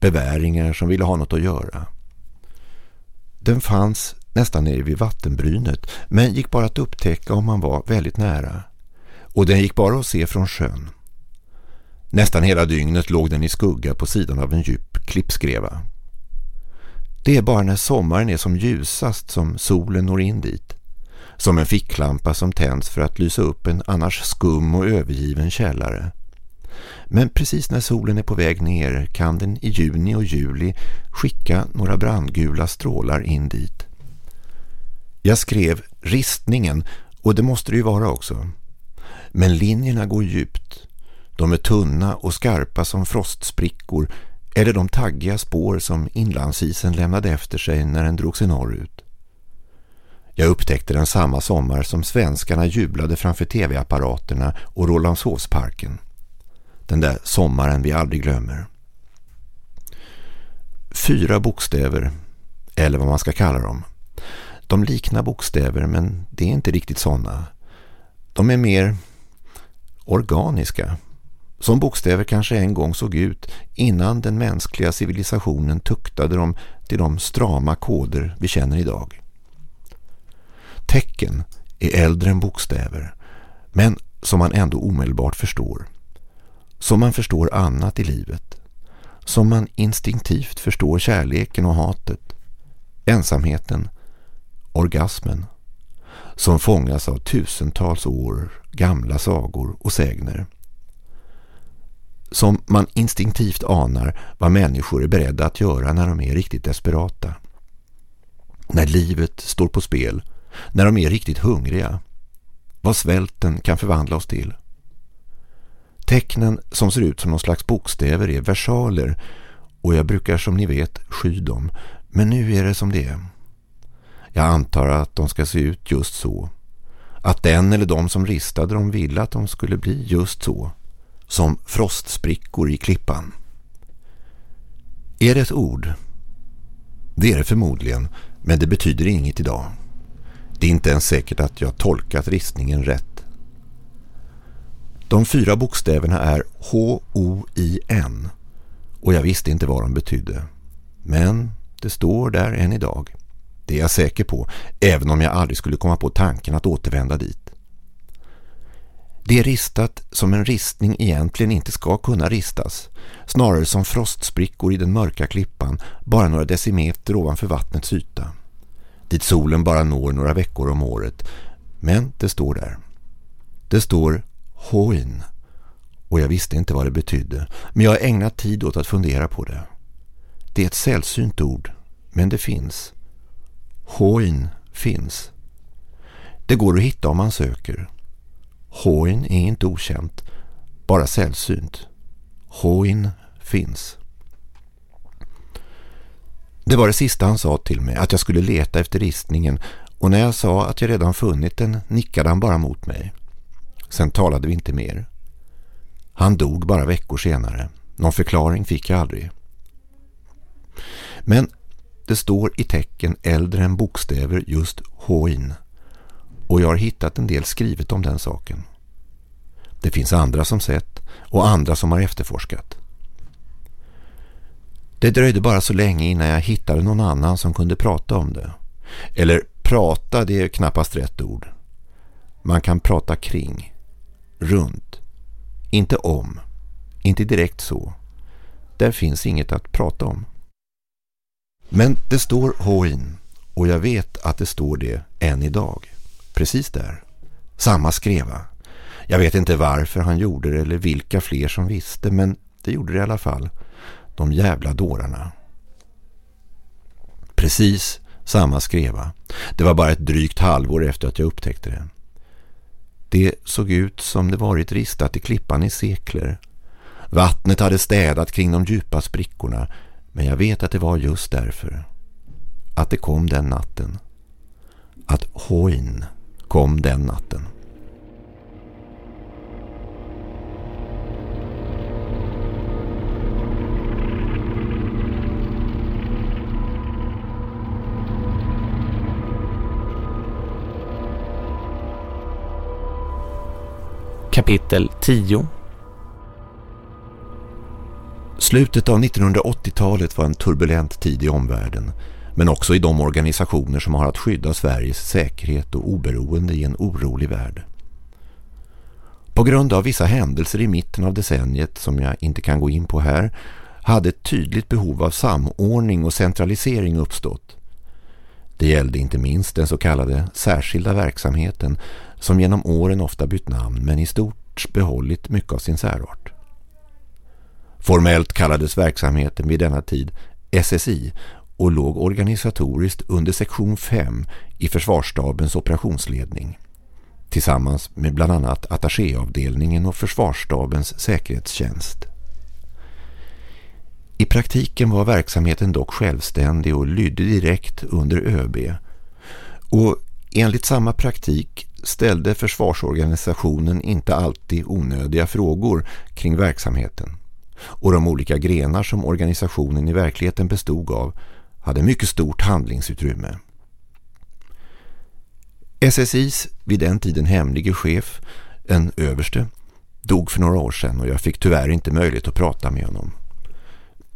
Beväringar som ville ha något att göra. Den fanns nästan nere vid vattenbrynet men gick bara att upptäcka om man var väldigt nära. Och den gick bara att se från sjön. Nästan hela dygnet låg den i skugga på sidan av en djup klippskreva. Det är bara när sommaren är som ljusast som solen når in dit. Som en ficklampa som tänds för att lysa upp en annars skum och övergiven källare. Men precis när solen är på väg ner kan den i juni och juli skicka några brandgula strålar in dit. Jag skrev ristningen och det måste det ju vara också. Men linjerna går djupt. De är tunna och skarpa som frostsprickor eller de taggiga spår som inlandsisen lämnade efter sig när den drog sig norrut. Jag upptäckte den samma sommar som svenskarna jublade framför tv-apparaterna och Rålambshovsparken. Den där sommaren vi aldrig glömmer. Fyra bokstäver, eller vad man ska kalla dem. De liknar bokstäver men det är inte riktigt sådana. De är mer organiska. Som bokstäver kanske en gång såg ut innan den mänskliga civilisationen tuktade dem till de strama koder vi känner idag. Tecken är äldre än bokstäver men som man ändå omedelbart förstår. Som man förstår annat i livet. Som man instinktivt förstår kärleken och hatet. Ensamheten. Orgasmen. Som fångas av tusentals år gamla sagor och sägner. Som man instinktivt anar vad människor är beredda att göra när de är riktigt desperata. När livet står på spel. När de är riktigt hungriga. Vad svälten kan förvandla oss till. Tecknen som ser ut som någon slags bokstäver är versaler och jag brukar som ni vet sky dem. Men nu är det som det är. Jag antar att de ska se ut just så. Att den eller de som ristade dem ville att de skulle bli just så. Som frostsprickor i klippan. Är det ett ord? Det är det förmodligen, men det betyder inget idag. Det är inte ens säkert att jag tolkat ristningen rätt. De fyra bokstäverna är H-O-I-N och jag visste inte vad de betydde. Men det står där än idag. Det är jag säker på, även om jag aldrig skulle komma på tanken att återvända dit. Det är ristat som en ristning egentligen inte ska kunna ristas. Snarare som frostsprickor i den mörka klippan, bara några decimeter ovanför vattnets yta. Dit solen bara når några veckor om året. Men det står där. Det står Hoin. Och jag visste inte vad det betydde. Men jag har ägnat tid åt att fundera på det. Det är ett sällsynt ord, men det finns. Hoin finns. Det går att hitta om man söker. Hoin är inte okänt, bara sällsynt. Hoin finns. Det var det sista han sa till mig, att jag skulle leta efter ristningen och när jag sa att jag redan funnit den nickade han bara mot mig. Sen talade vi inte mer. Han dog bara veckor senare. Någon förklaring fick jag aldrig. Men det står i tecken äldre än bokstäver just Hoin. Och jag har hittat en del skrivet om den saken. Det finns andra som sett och andra som har efterforskat. Det dröjde bara så länge innan jag hittade någon annan som kunde prata om det. Eller prata, det är knappast rätt ord. Man kan prata kring runt. Inte om. Inte direkt så. Där finns inget att prata om. Men det står Hoin och jag vet att det står det än idag. Precis där. Samma skreva. Jag vet inte varför han gjorde det eller vilka fler som visste men det gjorde det i alla fall. De jävla dårarna. Precis samma skreva. Det var bara ett drygt halvår efter att jag upptäckte det. Det såg ut som det varit ristat i klippan i sekler. Vattnet hade städat kring de djupa sprickorna men jag vet att det var just därför. Att det kom den natten. Att Hoin kom den natten. Kapitel 10 Slutet av 1980-talet var en turbulent tid i omvärlden- men också i de organisationer som har att skydda Sveriges säkerhet och oberoende i en orolig värld. På grund av vissa händelser i mitten av decenniet som jag inte kan gå in på här hade ett tydligt behov av samordning och centralisering uppstått. Det gällde inte minst den så kallade särskilda verksamheten som genom åren ofta bytt namn men i stort behållit mycket av sin särart. Formellt kallades verksamheten vid denna tid SSI och låg organisatoriskt under sektion 5 i försvarsstabens operationsledning tillsammans med bland annat attachéavdelningen och försvarsstabens säkerhetstjänst. I praktiken var verksamheten dock självständig och lydde direkt under ÖB. Och enligt samma praktik ställde försvarsorganisationen inte alltid onödiga frågor kring verksamheten. Och de olika grenar som organisationen i verkligheten bestod av hade mycket stort handlingsutrymme. SSIs vid den tiden hemlige chef, en överste, dog för några år sedan och jag fick tyvärr inte möjlighet att prata med honom.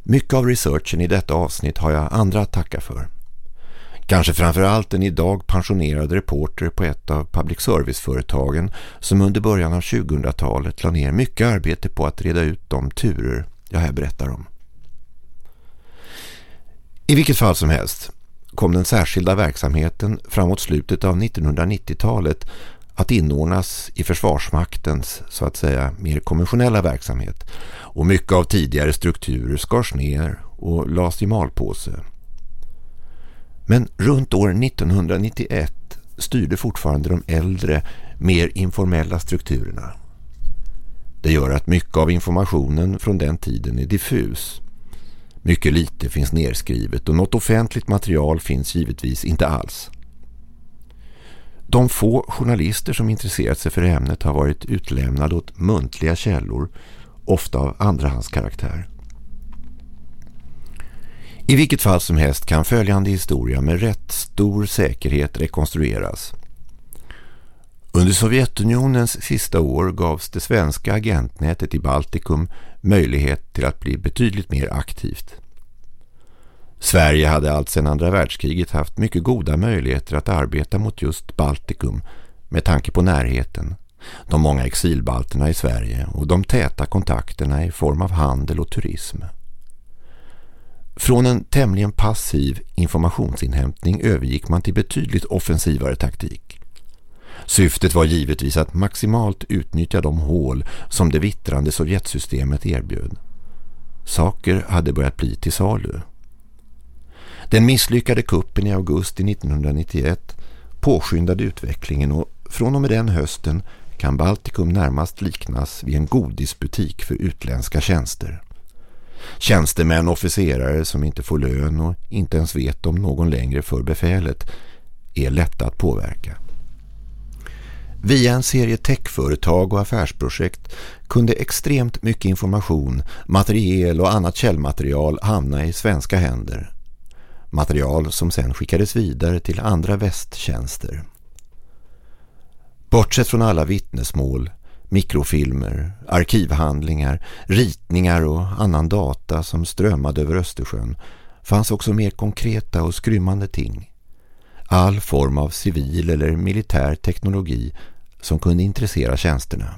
Mycket av researchen i detta avsnitt har jag andra att tacka för. Kanske framförallt en idag pensionerad reporter på ett av public service-företagen som under början av 2000-talet la ner mycket arbete på att reda ut de turer jag här berättar om. I vilket fall som helst kom den särskilda verksamheten framåt slutet av 1990-talet att inordnas i försvarsmaktens så att säga mer konventionella verksamhet och mycket av tidigare strukturer skars ner och lades i malpåse. Men runt år 1991 styrde fortfarande de äldre, mer informella strukturerna. Det gör att mycket av informationen från den tiden är diffus. Mycket lite finns nedskrivet och något offentligt material finns givetvis inte alls. De få journalister som intresserat sig för ämnet har varit utlämnade åt muntliga källor, ofta av andrahandskaraktär. I vilket fall som helst kan följande historia med rätt stor säkerhet rekonstrueras. Under Sovjetunionens sista år gavs det svenska agentnätet i Baltikum möjlighet till att bli betydligt mer aktivt. Sverige hade allt sedan andra världskriget haft mycket goda möjligheter att arbeta mot just Baltikum med tanke på närheten, de många exilbalterna i Sverige och de täta kontakterna i form av handel och turism. Från en tämligen passiv informationsinhämtning övergick man till betydligt offensivare taktik. Syftet var givetvis att maximalt utnyttja de hål som det vittrande Sovjetsystemet erbjöd. Saker hade börjat bli till salu. Den misslyckade kuppen i augusti 1991 påskyndade utvecklingen och från och med den hösten kan Baltikum närmast liknas vid en godisbutik för utländska tjänster. Tjänstemän och officerare som inte får lön och inte ens vet om någon längre för befälet är lätta att påverka. Via en serie techföretag och affärsprojekt kunde extremt mycket information, materiel och annat källmaterial hamna i svenska händer. Material som sedan skickades vidare till andra västtjänster. Bortsett från alla vittnesmål, mikrofilmer, arkivhandlingar, ritningar och annan data som strömmade över Östersjön fanns också mer konkreta och skrymmande ting. All form av civil eller militär teknologi som kunde intressera tjänsterna.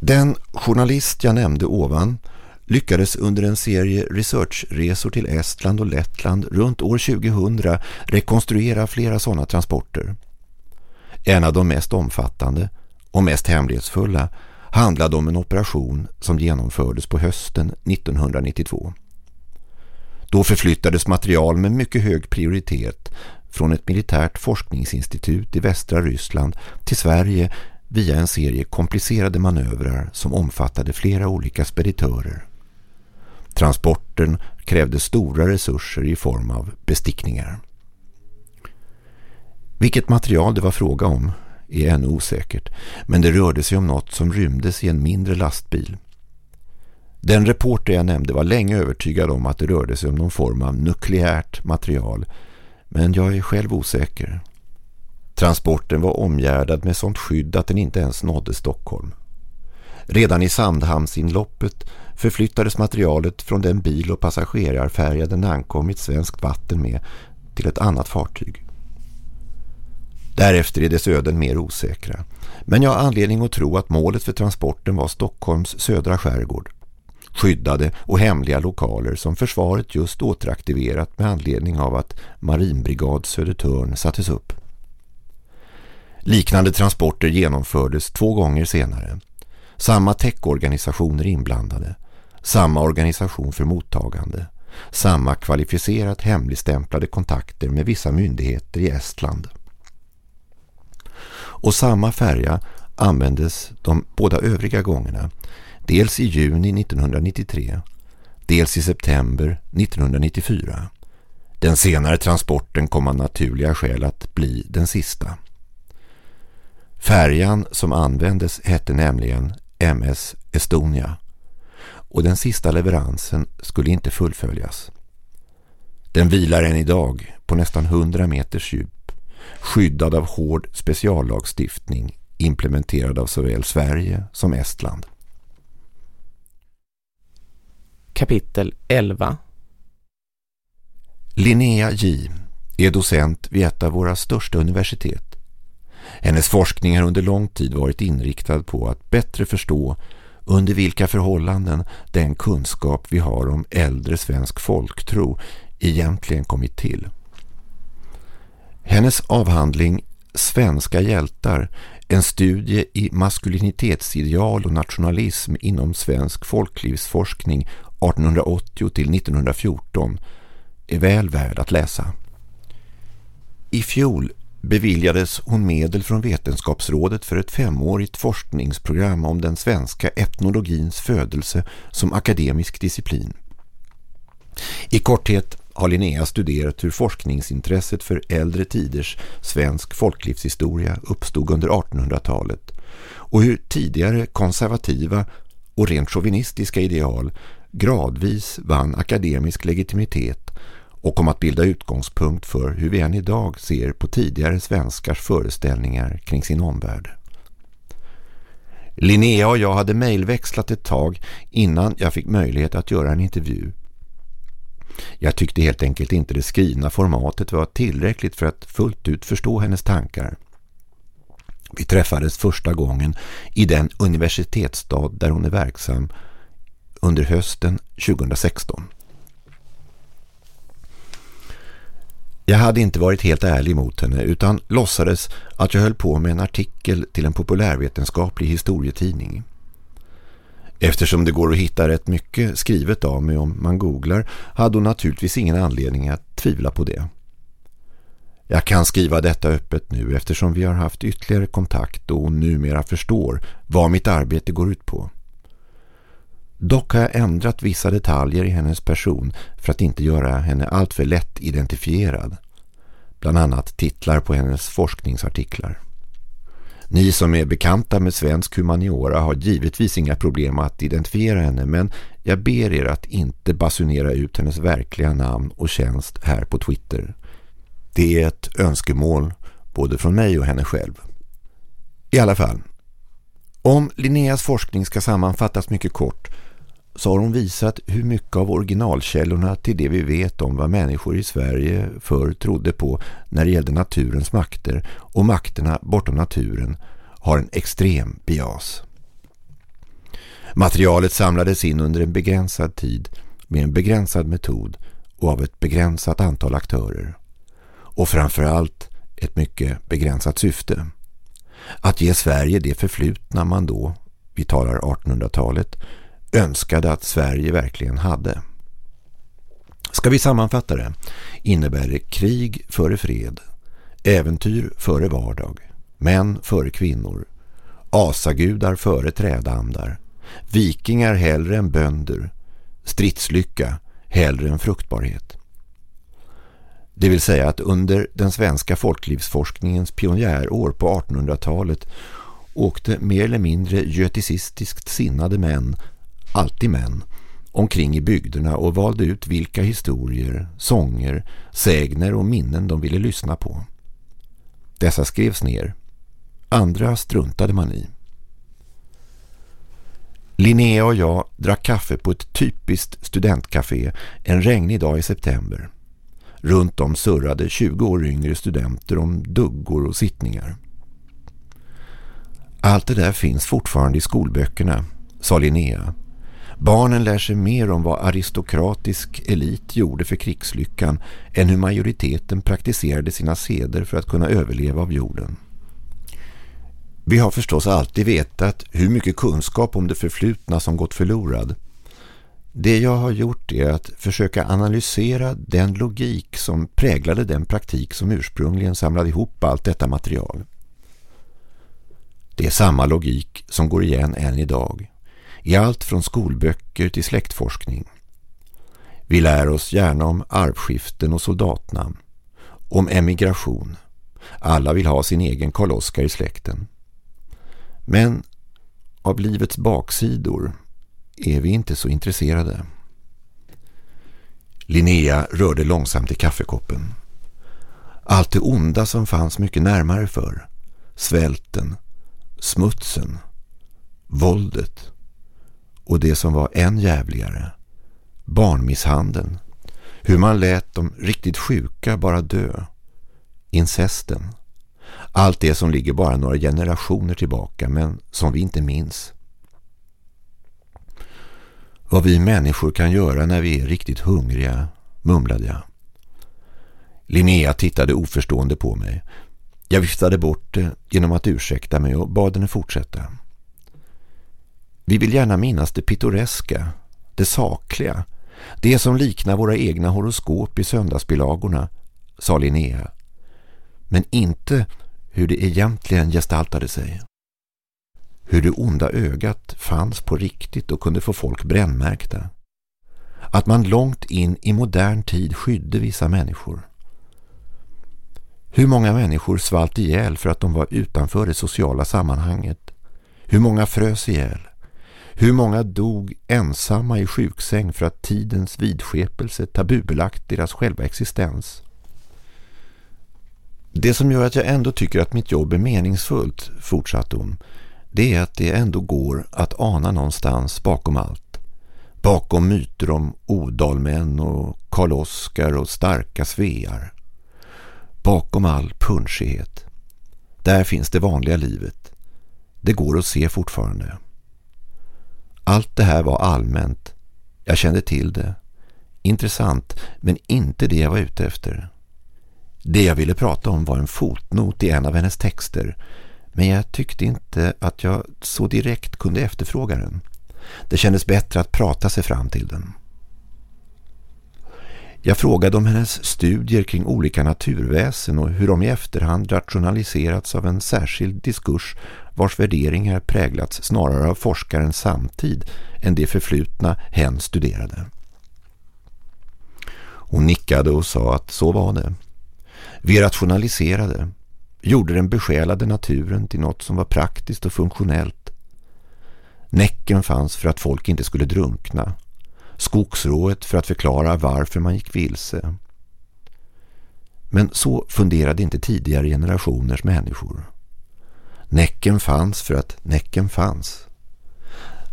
Den journalist jag nämnde ovan lyckades under en serie researchresor till Estland och Lettland runt år 2000 rekonstruera flera sådana transporter. En av de mest omfattande och mest hemlighetsfulla handlade om en operation som genomfördes på hösten 1992. Då förflyttades material med mycket hög prioritet från ett militärt forskningsinstitut i västra Ryssland till Sverige via en serie komplicerade manövrar som omfattade flera olika speditörer. Transporten krävde stora resurser i form av bestickningar. Vilket material det var fråga om är ännu osäkert, men det rörde sig om något som rymdes i en mindre lastbil. Den reporter jag nämnde var länge övertygad om att det rörde sig om någon form av nukleärt material, men jag är själv osäker. Transporten var omgärdad med sånt skydd att den inte ens nådde Stockholm. Redan i Sandhamnsinloppet förflyttades materialet från den bil- och passagerarfärja den ankommit svenskt vatten med till ett annat fartyg. Därefter är dess öden mer osäkra. Men jag har anledning att tro att målet för transporten var Stockholms södra skärgård. Skyddade och hemliga lokaler som försvaret just återaktiverat med anledning av att Marinbrigad Södertörn sattes upp. Liknande transporter genomfördes två gånger senare. Samma täckorganisationer inblandade. Samma organisation för mottagande. Samma kvalificerat hemligstämplade kontakter med vissa myndigheter i Estland. Och samma färja användes de båda övriga gångerna. Dels i juni 1993, dels i september 1994. Den senare transporten kom av naturliga skäl att bli den sista. Färjan som användes hette nämligen MS Estonia och den sista leveransen skulle inte fullföljas. Den vilar än idag på nästan 100 meters djup, skyddad av hård speciallagstiftning implementerad av såväl Sverige som Estland. Kapitel 11 Linnea J är docent vid ett av våra största universitet. Hennes forskning har under lång tid varit inriktad på att bättre förstå under vilka förhållanden den kunskap vi har om äldre svensk folktro egentligen kommit till. Hennes avhandling Svenska hjältar, en studie i maskulinitetsideal och nationalism inom svensk folklivsforskning 1880 till 1914 är väl värd att läsa. I fjol beviljades hon medel från Vetenskapsrådet för ett femårigt forskningsprogram om den svenska etnologins födelse som akademisk disciplin. I korthet har Linnea studerat hur forskningsintresset för äldre tiders svensk folklivshistoria uppstod under 1800-talet och hur tidigare konservativa och rent chauvinistiska ideal gradvis vann akademisk legitimitet och kom att bilda utgångspunkt för hur vi än idag ser på tidigare svenskars föreställningar kring sin omvärld. Linnea och jag hade mejlväxlat ett tag innan jag fick möjlighet att göra en intervju. Jag tyckte helt enkelt inte det skrivna formatet var tillräckligt för att fullt ut förstå hennes tankar. Vi träffades första gången i den universitetsstad där hon är verksam under hösten 2016. Jag hade inte varit helt ärlig mot henne utan låtsades att jag höll på med en artikel till en populärvetenskaplig historietidning. Eftersom det går att hitta rätt mycket skrivet av mig om man googlar hade hon naturligtvis ingen anledning att tvivla på det. Jag kan skriva detta öppet nu eftersom vi har haft ytterligare kontakt och hon numera förstår vad mitt arbete går ut på. Dock har jag ändrat vissa detaljer i hennes person för att inte göra henne alltför lätt identifierad. Bland annat titlar på hennes forskningsartiklar. Ni som är bekanta med svensk humaniora har givetvis inga problem att identifiera henne men jag ber er att inte basunera ut hennes verkliga namn och tjänst här på Twitter. Det är ett önskemål både från mig och henne själv. I alla fall, om Linneas forskning ska sammanfattas mycket kort så har hon visat hur mycket av originalkällorna till det vi vet om vad människor i Sverige förr trodde på när det gällde naturens makter och makterna bortom naturen har en extrem bias. Materialet samlades in under en begränsad tid med en begränsad metod och av ett begränsat antal aktörer. Och framförallt ett mycket begränsat syfte. Att ge Sverige det förflutna man då, vi talar 1800-talet, önskade att Sverige verkligen hade. Ska vi sammanfatta det innebär det krig före fred, äventyr före vardag, män före kvinnor, asagudar före trädandar, vikingar hellre än bönder, stridslycka hellre än fruktbarhet. Det vill säga att under den svenska folklivsforskningens pionjärår på 1800-talet åkte mer eller mindre göticistiskt sinnade män alltid män, omkring i bygderna och valde ut vilka historier, sånger, sägner och minnen de ville lyssna på. Dessa skrevs ner. Andra struntade man i. Linnea och jag drack kaffe på ett typiskt studentcafé en regnig dag i september. Runt om surrade 20 år yngre studenter om duggor och sittningar. Allt det där finns fortfarande i skolböckerna, sa Linnea. Barnen lär sig mer om vad aristokratisk elit gjorde för krigslyckan än hur majoriteten praktiserade sina seder för att kunna överleva av jorden. Vi har förstås alltid vetat hur mycket kunskap om det förflutna som gått förlorad. Det jag har gjort är att försöka analysera den logik som präglade den praktik som ursprungligen samlade ihop allt detta material. Det är samma logik som går igen än idag, i allt från skolböcker till släktforskning. Vi lär oss gärna om arvskiften och soldatnamn, om emigration. Alla vill ha sin egen Karl Oskar i släkten. Men av livets baksidor är vi inte så intresserade. Linnea rörde långsamt i kaffekoppen. Allt det onda som fanns mycket närmare för. Svälten, smutsen, våldet och det som var än jävligare. Barnmisshandeln. Hur man lät de riktigt sjuka bara dö. Incesten. Allt det som ligger bara några generationer tillbaka men som vi inte minns. Vad vi människor kan göra när vi är riktigt hungriga, mumlade jag. Linnea tittade oförstående på mig. Jag viftade bort det genom att ursäkta mig och bad henne fortsätta. Vi vill gärna minnas det pittoreska, det sakliga, det som liknar våra egna horoskop i söndagsbilagorna, sa Linnea. Men inte hur det egentligen gestaltade sig. Hur det onda ögat fanns på riktigt och kunde få folk brännmärkta. Att man långt in i modern tid skydde vissa människor. Hur många människor svalt ihjäl för att de var utanför det sociala sammanhanget? Hur många frös ihjäl? Hur många dog ensamma i sjuksäng för att tidens vidskepelse tabubelagt deras själva existens? Det som gör att jag ändå tycker att mitt jobb är meningsfullt, fortsatte hon, det är att det ändå går att ana någonstans bakom allt. Bakom myter om odalmän och Karl Oskar och starka svear. Bakom all punschighet. Där finns det vanliga livet. Det går att se fortfarande. Allt det här var allmänt. Jag kände till det. Intressant, men inte det jag var ute efter. Det jag ville prata om var en fotnot i en av hennes texter, men jag tyckte inte att jag så direkt kunde efterfråga den. Det kändes bättre att prata sig fram till den. Jag frågade om hennes studier kring olika naturväsen och hur de i efterhand rationaliserats av en särskild diskurs vars värderingar präglats snarare av forskarens samtid än det förflutna hen studerade. Hon nickade och sa att så var det. Vi rationaliserade, gjorde den besjälade naturen till något som var praktiskt och funktionellt. Näcken fanns för att folk inte skulle drunkna. Skogsrået för att förklara varför man gick vilse. Men så funderade inte tidigare generationers människor. Näcken fanns för att näcken fanns.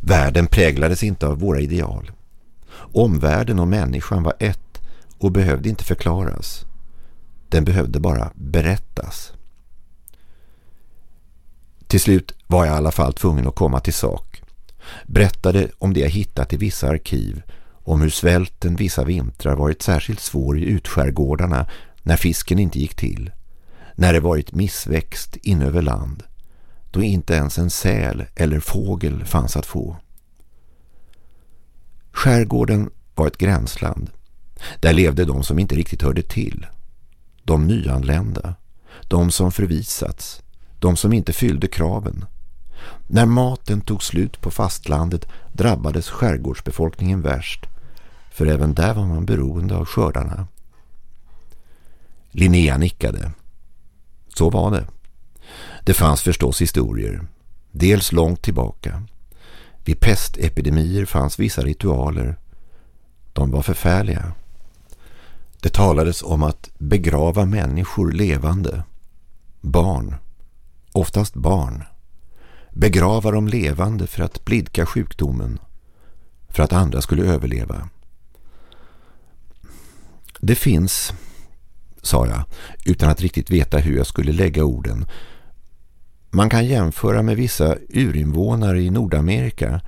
Världen präglades inte av våra ideal. Omvärlden och människan var ett och behövde inte förklaras. Den behövde bara berättas. Till slut var jag i alla fall tvungen att komma till sak. Berättade om det jag hittat i vissa arkiv, om hur svälten vissa vintrar varit särskilt svår i utskärgårdarna när fisken inte gick till, när det varit missväxt in över land, då inte ens en säl eller fågel fanns att få. Skärgården var ett gränsland. Där levde de som inte riktigt hörde till de nyanlända, de som förvisats, de som inte fyllde kraven. När maten tog slut på fastlandet drabbades skärgårdsbefolkningen värst, för även där var man beroende av skördarna. Linnea nickade. Så var det. Det fanns förstås historier, dels långt tillbaka. Vid pestepidemier fanns vissa ritualer. De var förfärliga. Det talades om att begrava människor levande. Barn, oftast barn, begrava dem levande för att blidka sjukdomen, för att andra skulle överleva. Det finns, sa jag, utan att riktigt veta hur jag skulle lägga orden. Man kan jämföra med vissa urinvånare i Nordamerika.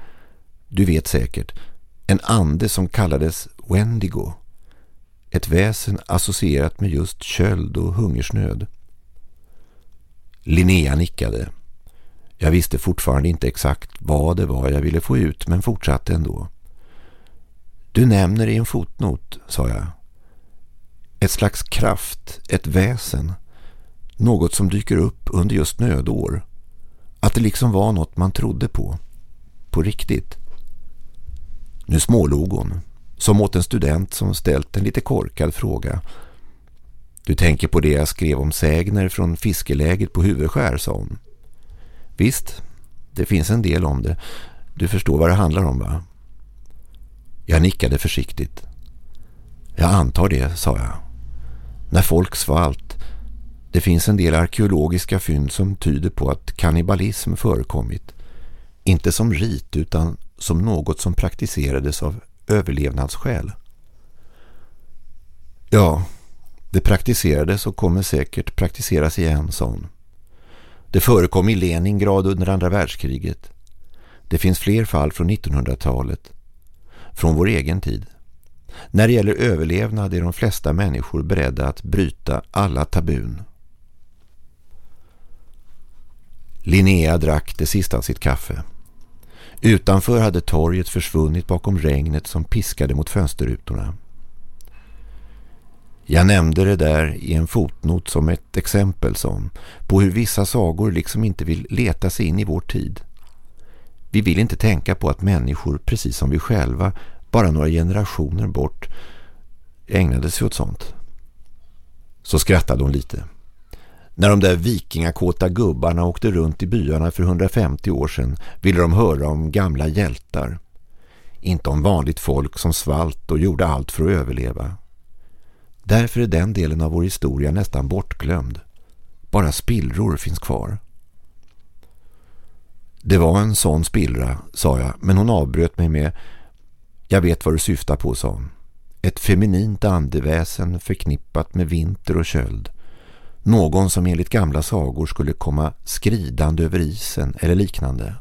Du vet säkert, en ande som kallades Wendigo. Ett väsen associerat med just köld och hungersnöd. Linnea nickade. Jag visste fortfarande inte exakt vad det var jag ville få ut men fortsatte ändå. Du nämner i en fotnot, sa jag. Ett slags kraft, ett väsen. Något som dyker upp under just nödår. Att det liksom var något man trodde på. På riktigt. Nu smålog hon, som åt en student som ställt en lite korkad fråga. Du tänker på det jag skrev om sägner från fiskeläget på huvudskär, sa hon. Visst, det finns en del om det. Du förstår vad det handlar om, va? Jag nickade försiktigt. Jag antar det, sa jag. När folk svalt. Det finns en del arkeologiska fynd som tyder på att kannibalism förekommit. Inte som rit utan som något som praktiserades av överlevnadsskäl. Ja, det praktiserades och kommer säkert praktiseras igen, sa hon. Det förekom i Leningrad under andra världskriget. Det finns fler fall från 1900-talet. Från vår egen tid. När det gäller överlevnad är de flesta människor beredda att bryta alla tabun. Linnea drack det sista av sitt kaffe. Utanför hade torget försvunnit bakom regnet som piskade mot fönsterrutorna. Jag nämnde det där i en fotnot som ett exempel som på hur vissa sagor liksom inte vill leta sig in i vår tid. Vi vill inte tänka på att människor, precis som vi själva, bara några generationer bort ägnade sig åt sånt. Så skrattade hon lite. När de där vikingakåta gubbarna åkte runt i byarna för 150 år sedan ville de höra om gamla hjältar. Inte om vanligt folk som svalt och gjorde allt för att överleva. Därför är den delen av vår historia nästan bortglömd. Bara spillror finns kvar. Det var en sån spillra, sa jag, men hon avbröt mig med Jag vet vad du syftar på, sa hon. Ett feminint andeväsen förknippat med vinter och köld. Någon som enligt gamla sagor skulle komma skridande över isen eller liknande.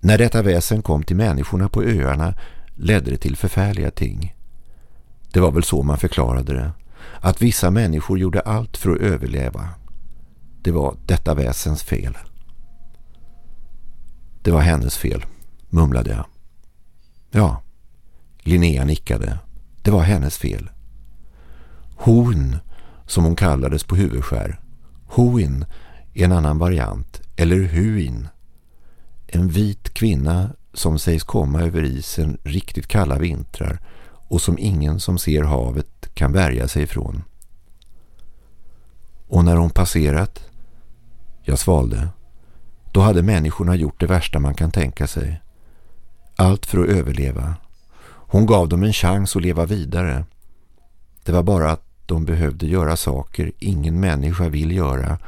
När detta väsen kom till människorna på öarna ledde det till förfärliga ting. Det var väl så man förklarade det. Att vissa människor gjorde allt för att överleva. Det var detta väsens fel. Det var hennes fel, mumlade jag. Ja, Linnea nickade. Det var hennes fel. Hon, som hon kallades på huvudskär. Huin är en annan variant, eller Huin. En vit kvinna som sägs komma över isen riktigt kalla vintrar och som ingen som ser havet kan värja sig ifrån. Och när hon passerat, jag svalde, då hade människorna gjort det värsta man kan tänka sig. Allt för att överleva. Hon gav dem en chans att leva vidare. Det var bara att de behövde göra saker ingen människa vill göra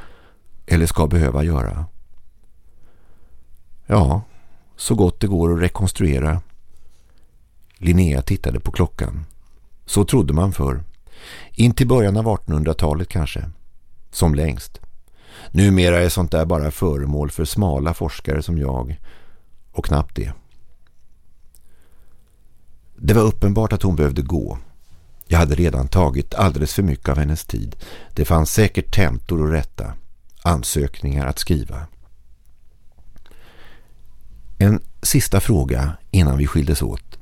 eller ska behöva göra. Ja, så gott det går att rekonstruera Linnea tittade på klockan. Så trodde man för. In till början av 1800-talet kanske. Som längst. Numera är sånt där bara föremål för smala forskare som jag. Och knappt det. Det var uppenbart att hon behövde gå. Jag hade redan tagit alldeles för mycket av hennes tid. Det fanns säkert tentor att rätta. Ansökningar att skriva. En sista fråga innan vi skildes åt.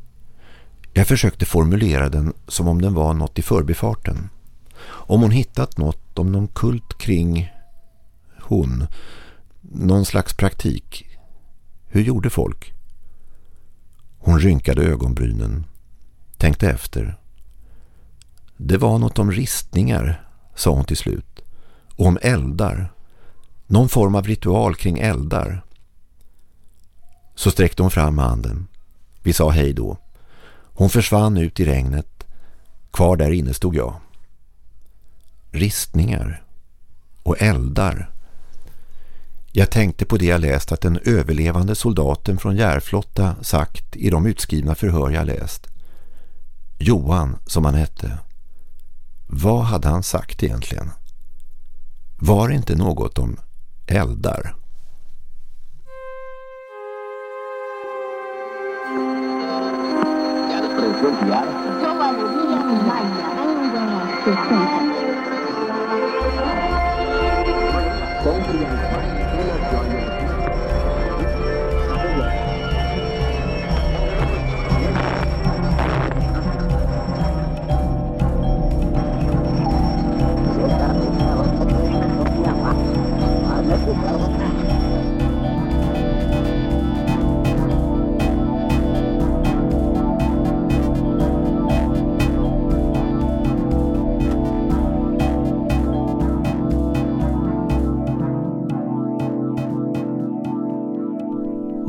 Jag försökte formulera den som om den var något i förbifarten. Om hon hittat något om någon kult kring hon. Någon slags praktik. Hur gjorde folk? Hon rynkade ögonbrynen. Tänkte efter. Det var något om ristningar, sa hon till slut. Och om eldar. Någon form av ritual kring eldar. Så sträckte hon fram handen. Vi sa hej då. Hon försvann ut i regnet. Kvar där inne stod jag. Ristningar. och eldar. Jag tänkte på det jag läst att den överlevande soldaten från Järflotta sagt i de utskrivna förhör jag läst. Johan, som han hette. Vad hade han sagt egentligen? Var det inte något om eldar?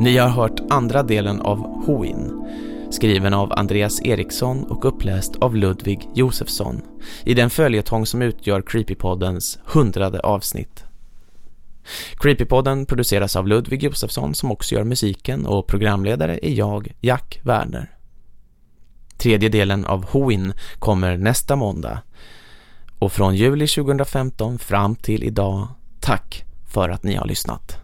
Ni har hört andra delen av Hoin, skriven av Andreas Eriksson och uppläst av Ludvig Josefsson i den följetong som utgör Creepypoddens hundrade avsnitt. Creepypodden produceras av Ludvig Josefsson som också gör musiken och programledare är jag, Jack Werner. Tredje delen av Hoin kommer nästa måndag och från juli 2015 fram till idag, tack för att ni har lyssnat.